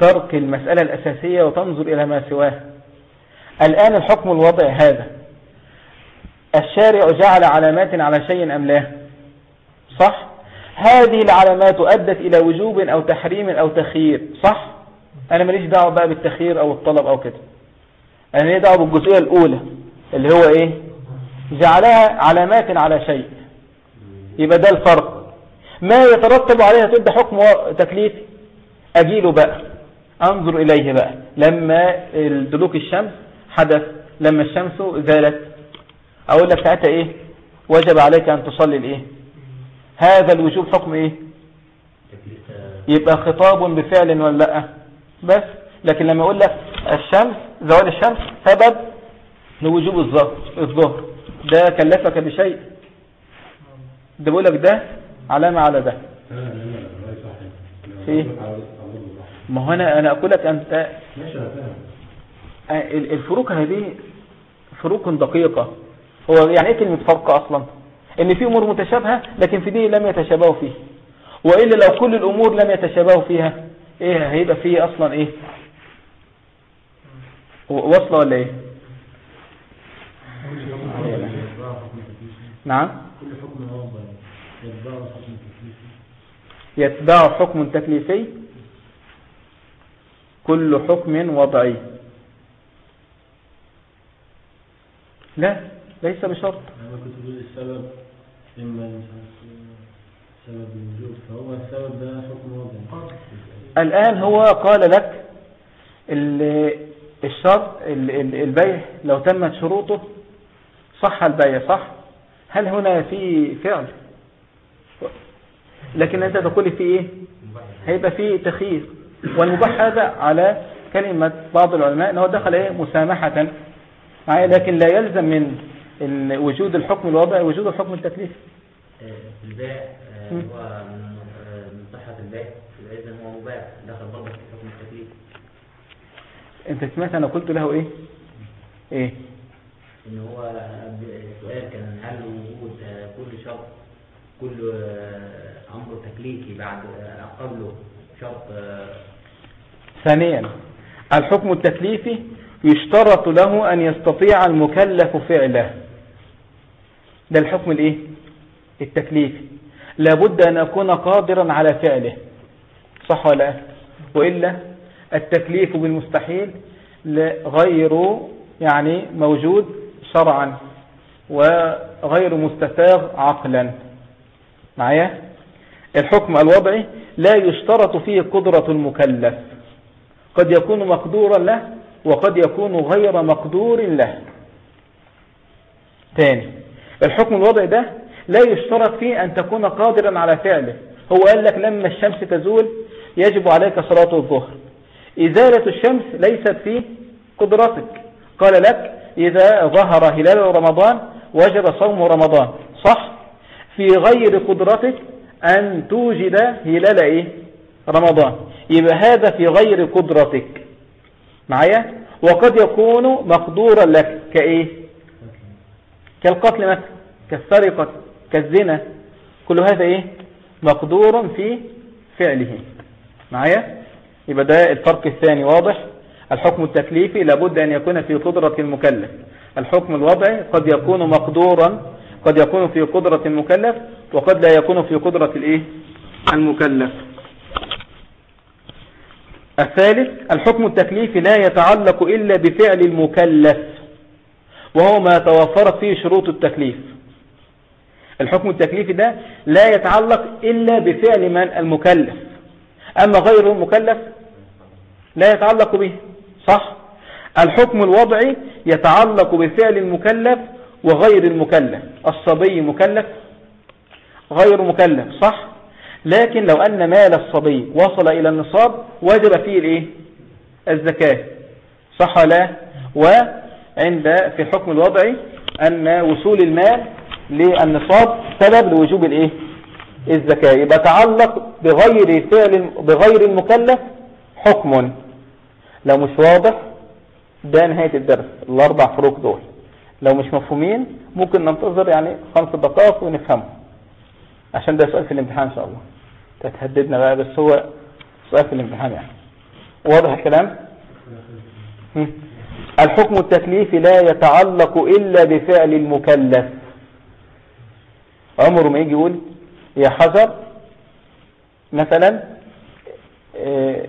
ترك المسألة الأساسية وتنظر إلى ما سواه. الآن الحكم الوضع هذا. الشارع جعل علامات على شيء أم لا؟ صح؟ هذه العلامات أدت إلى وجوب أو تحريم أو تخيير صح؟ أنا ماليش دعوة بقى بالتخيير أو الطلب أو كده. أنا ليه دعوة بالجزئية الأولى اللي هو إيه؟ جعلها علامات على شيء. يبقى ده الفرق. ما يترتب عليها تبدأ حكم تكليفي أجيله بقى. أنظر إليه بقى. لما دلوك الشمس حدث لما الشمس زالت. أقول لك ساعتها إيه؟ وجب عليك أن تصلي الإيه هذا الوجوب حكم إيه؟ يبقى خطاب بفعل ولا لأ. بس. لكن لما أقول لك الشمس زوال الشمس سبب لوجوب الظهر. ده كلفك بشيء. ده بقول لك ده علامة على ده. إيه؟ ما هو أنا أنا أقول لك انت الفروق هذه فروق دقيقة. هو يعني إيه كلمة فرق أصلا؟ إن في أمور متشابهة لكن في دي لم يتشابهوا فيه وإلا لو كل الأمور لم يتشابهوا فيها إيه هيبقى فيه أصلا إيه؟ و- وصلة ولا إيه؟ نعم. يتبع حكم تكليفي. كل حكم وضعي. لا ليس بشرط. أنا كنت بقول السبب عارف سبب الوجود فهو السبب ده حكم وضعي. الآن هو قال لك ال- الشرط ال- ال- البيع لو تمت شروطه صح البيع صح هل هنا في فعل؟ لكن أنت تقول في إيه؟ هيبقى في تخيير. والمباح هذا على كلمة بعض العلماء إنه دخل إيه؟ مسامحة. معايا لكن لا يلزم من وجود الحكم الوضعي وجود الحكم التكليفي في البيع. هو من صحة البيع إذا هو مباح. دخل برضه في حكم التكليف. أنت سمعت أنا قلت له إيه؟ إيه؟ إن هو السؤال كان هل وجود كل شرط كل أمر تكليفي بعد قبله شرط. ثانيا الحكم التكليفي يشترط له أن يستطيع المكلف فعله. ده الحكم الإيه؟ التكليفي. لابد أن أكون قادرا على فعله. صح ولا لا؟ وإلا التكليف بالمستحيل غير يعني موجود شرعا وغير مستساغ عقلا. معايا؟ الحكم الوضعي لا يشترط فيه قدرة المكلف. قد يكون مقدورا له وقد يكون غير مقدور له. تاني الحكم الوضعي ده لا يشترط فيه أن تكون قادرا على فعله. هو قال لك لما الشمس تزول يجب عليك صلاة الظهر. إزالة الشمس ليست في قدرتك. قال لك إذا ظهر هلال رمضان وجب صوم رمضان. صح؟ في غير قدرتك أن توجد هلال إيه؟ رمضان. يبقى هذا في غير قدرتك. معايا؟ وقد يكون مقدورا لك كإيه؟ كالقتل مثلا كالسرقة كالزنا. كل هذا إيه؟ مقدور في فعله. معايا؟ يبقى ده الفرق الثاني واضح؟ الحكم التكليفي لابد أن يكون في قدرة المكلف. الحكم الوضعي قد يكون مقدورا قد يكون في قدرة المكلف وقد لا يكون في قدرة الإيه؟ المكلف. الثالث الحكم التكليفي لا يتعلق إلا بفعل المكلف وهو ما توفرت فيه شروط التكليف. الحكم التكليفي ده لا يتعلق إلا بفعل من؟ المكلف. أما غير المكلف لا يتعلق به. صح؟ الحكم الوضعي يتعلق بفعل المكلف وغير المكلف. الصبي مكلف غير مكلف صح؟ لكن لو أن مال الصبي وصل إلى النصاب وجب فيه الإيه؟ الزكاة. صح لا؟ وعند في الحكم الوضعي أن وصول المال للنصاب سبب لوجوب الإيه؟ الزكاة. يبقى تعلق بغير فعل بغير المكلف حكم. لو مش واضح ده نهاية الدرس الأربع فروق دول. لو مش مفهومين ممكن ننتظر يعني خمس دقائق ونفهمه عشان ده سؤال في الامتحان إن شاء الله. تتهددنا بقى بس هو سؤال في الامتحان يعني. واضح الكلام. الحكم التكليفي لا يتعلق إلا بفعل المكلف. عمره ما يجي يقول يا حجر مثلا آه،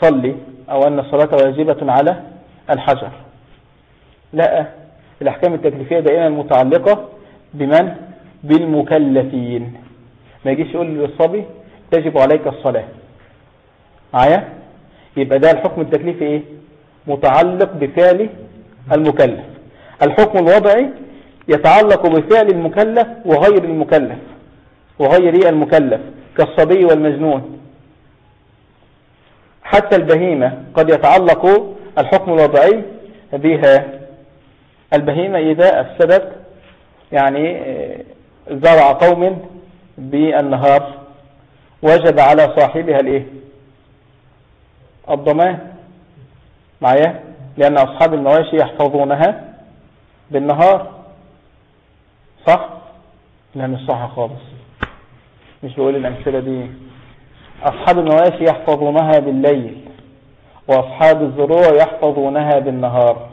صلي أو أن الصلاة واجبة على الحجر. لا الأحكام التكليفية دائما متعلقة بمن؟ بالمكلفين. ما يجيش يقول للصبي تجب عليك الصلاة. معايا؟ يبقى ده الحكم التكليفي إيه؟ متعلق بفعل المكلف. الحكم الوضعي يتعلق بفعل المكلف وغير المكلف وغير المكلف كالصبي والمجنون. حتى البهيمة قد يتعلق الحكم الوضعي بها. البهيمة إذا أفسدت يعني آه، زرع قوم بالنهار وجب على صاحبها الإيه؟ الضمان. معايا؟ لأن أصحاب المواشي يحفظونها بالنهار. صح؟ لا مش صح خالص. مش بقول الأمثلة دي. أصحاب المواشي يحفظونها بالليل وأصحاب الزروع يحفظونها بالنهار.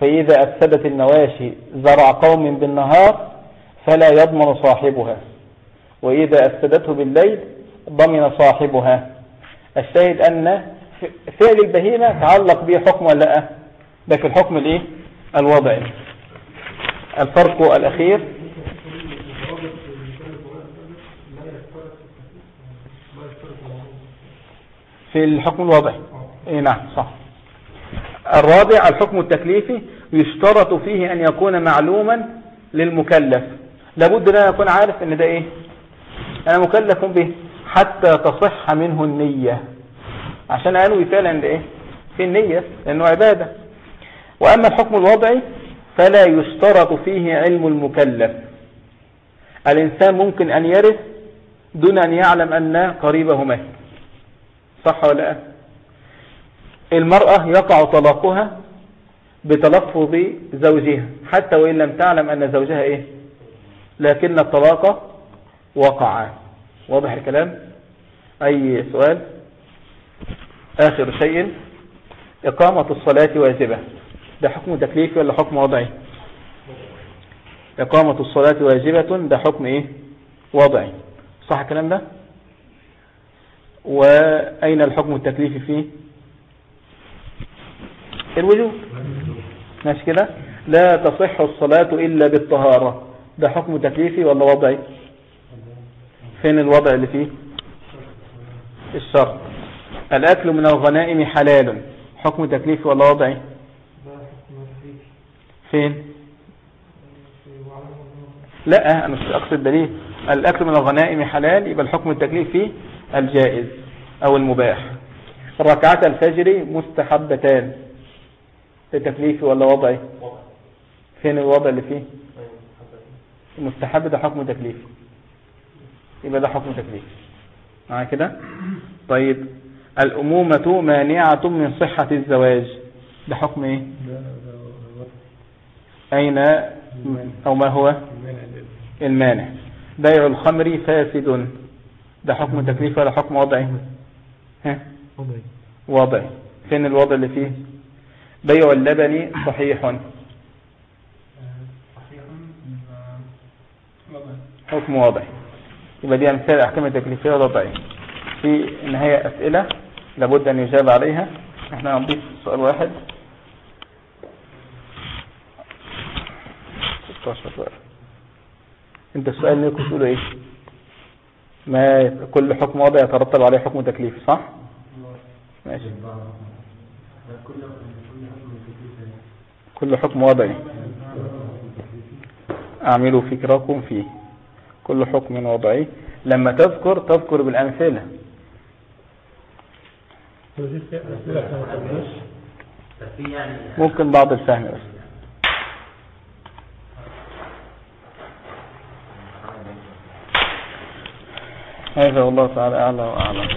فإذا أفسدت المواشي زرع قوم بالنهار فلا يضمن صاحبها. وإذا أفسدته بالليل ضمن صاحبها. الشاهد أن فعل البهيمة تعلق به حكم ولا لا ده في الحكم الإيه؟ الوضعي الفرق الأخير في الحكم الوضعي اي نعم صح. الرابع الحكم التكليفي يشترط فيه أن يكون معلوما للمكلف. لابد أن يكون عارف أن ده إيه؟ أنا مكلف به حتى تصح منه النية. عشان أنوي فعلا ده إيه؟ في النية لأنه عبادة. وأما الحكم الوضعي فلا يشترط فيه علم المكلف. الإنسان ممكن أن يرث دون أن يعلم أن قريبه مات. صح ولا لا؟ المرأة يقع طلاقها بتلفظ زوجها حتى وإن لم تعلم أن زوجها إيه؟ لكن الطلاق وقع. واضح الكلام؟ أي سؤال؟ آخر شيء إقامة الصلاة واجبة. ده حكم تكليفي ولا حكم وضعي؟ إقامة الصلاة واجبة ده حكم إيه؟ وضعي. صح الكلام ده؟ وأين الحكم التكليفي فيه؟ الوجوب. ماشي كده؟ لا تصح الصلاة إلا بالطهارة. ده حكم تكليفي ولا وضعي؟ فين الوضع اللي فيه؟ الشرط. الأكل من الغنائم حلال. حكم تكليفي ولا وضعي؟ فين؟ لا أنا مش أقصد دليل. الأكل من الغنائم حلال يبقى الحكم التكليفي الجائز أو المباح. ركعات الفجر مستحبتان. تكليفي ولا وضعي؟ فين الوضع اللي فيه؟ المستحب ده حكم تكليفي. يبقى ده حكم تكليفي. معايا كده؟ طيب. الأمومة مانعة من صحة الزواج. ده حكم إيه؟ أين؟ أو ما هو؟ المانع. بيع الخمر فاسد. ده حكم تكليفي ولا حكم وضعي؟ ها؟ وضعي. فين الوضع اللي فيه؟ بيع اللبن صحيح. وضع حكم واضح يبقى دي أمثال أحكام التكليفية وضعية. في النهاية أسئلة لابد أن يجاب عليها. إحنا هنضيف سؤال واحد. 16 سؤال. أنت السؤال اللي كنت تقوله إيه؟ ما كل حكم وضع يترتب عليه حكم تكليفي صح؟ ماشي. كل حكم وضعي أعملوا فكركم فيه. كل حكم وضعي لما تذكر تذكر بالأمثلة. ففي يعني ممكن بعض الفهم بس. هذا والله تعالى أعلى وأعلم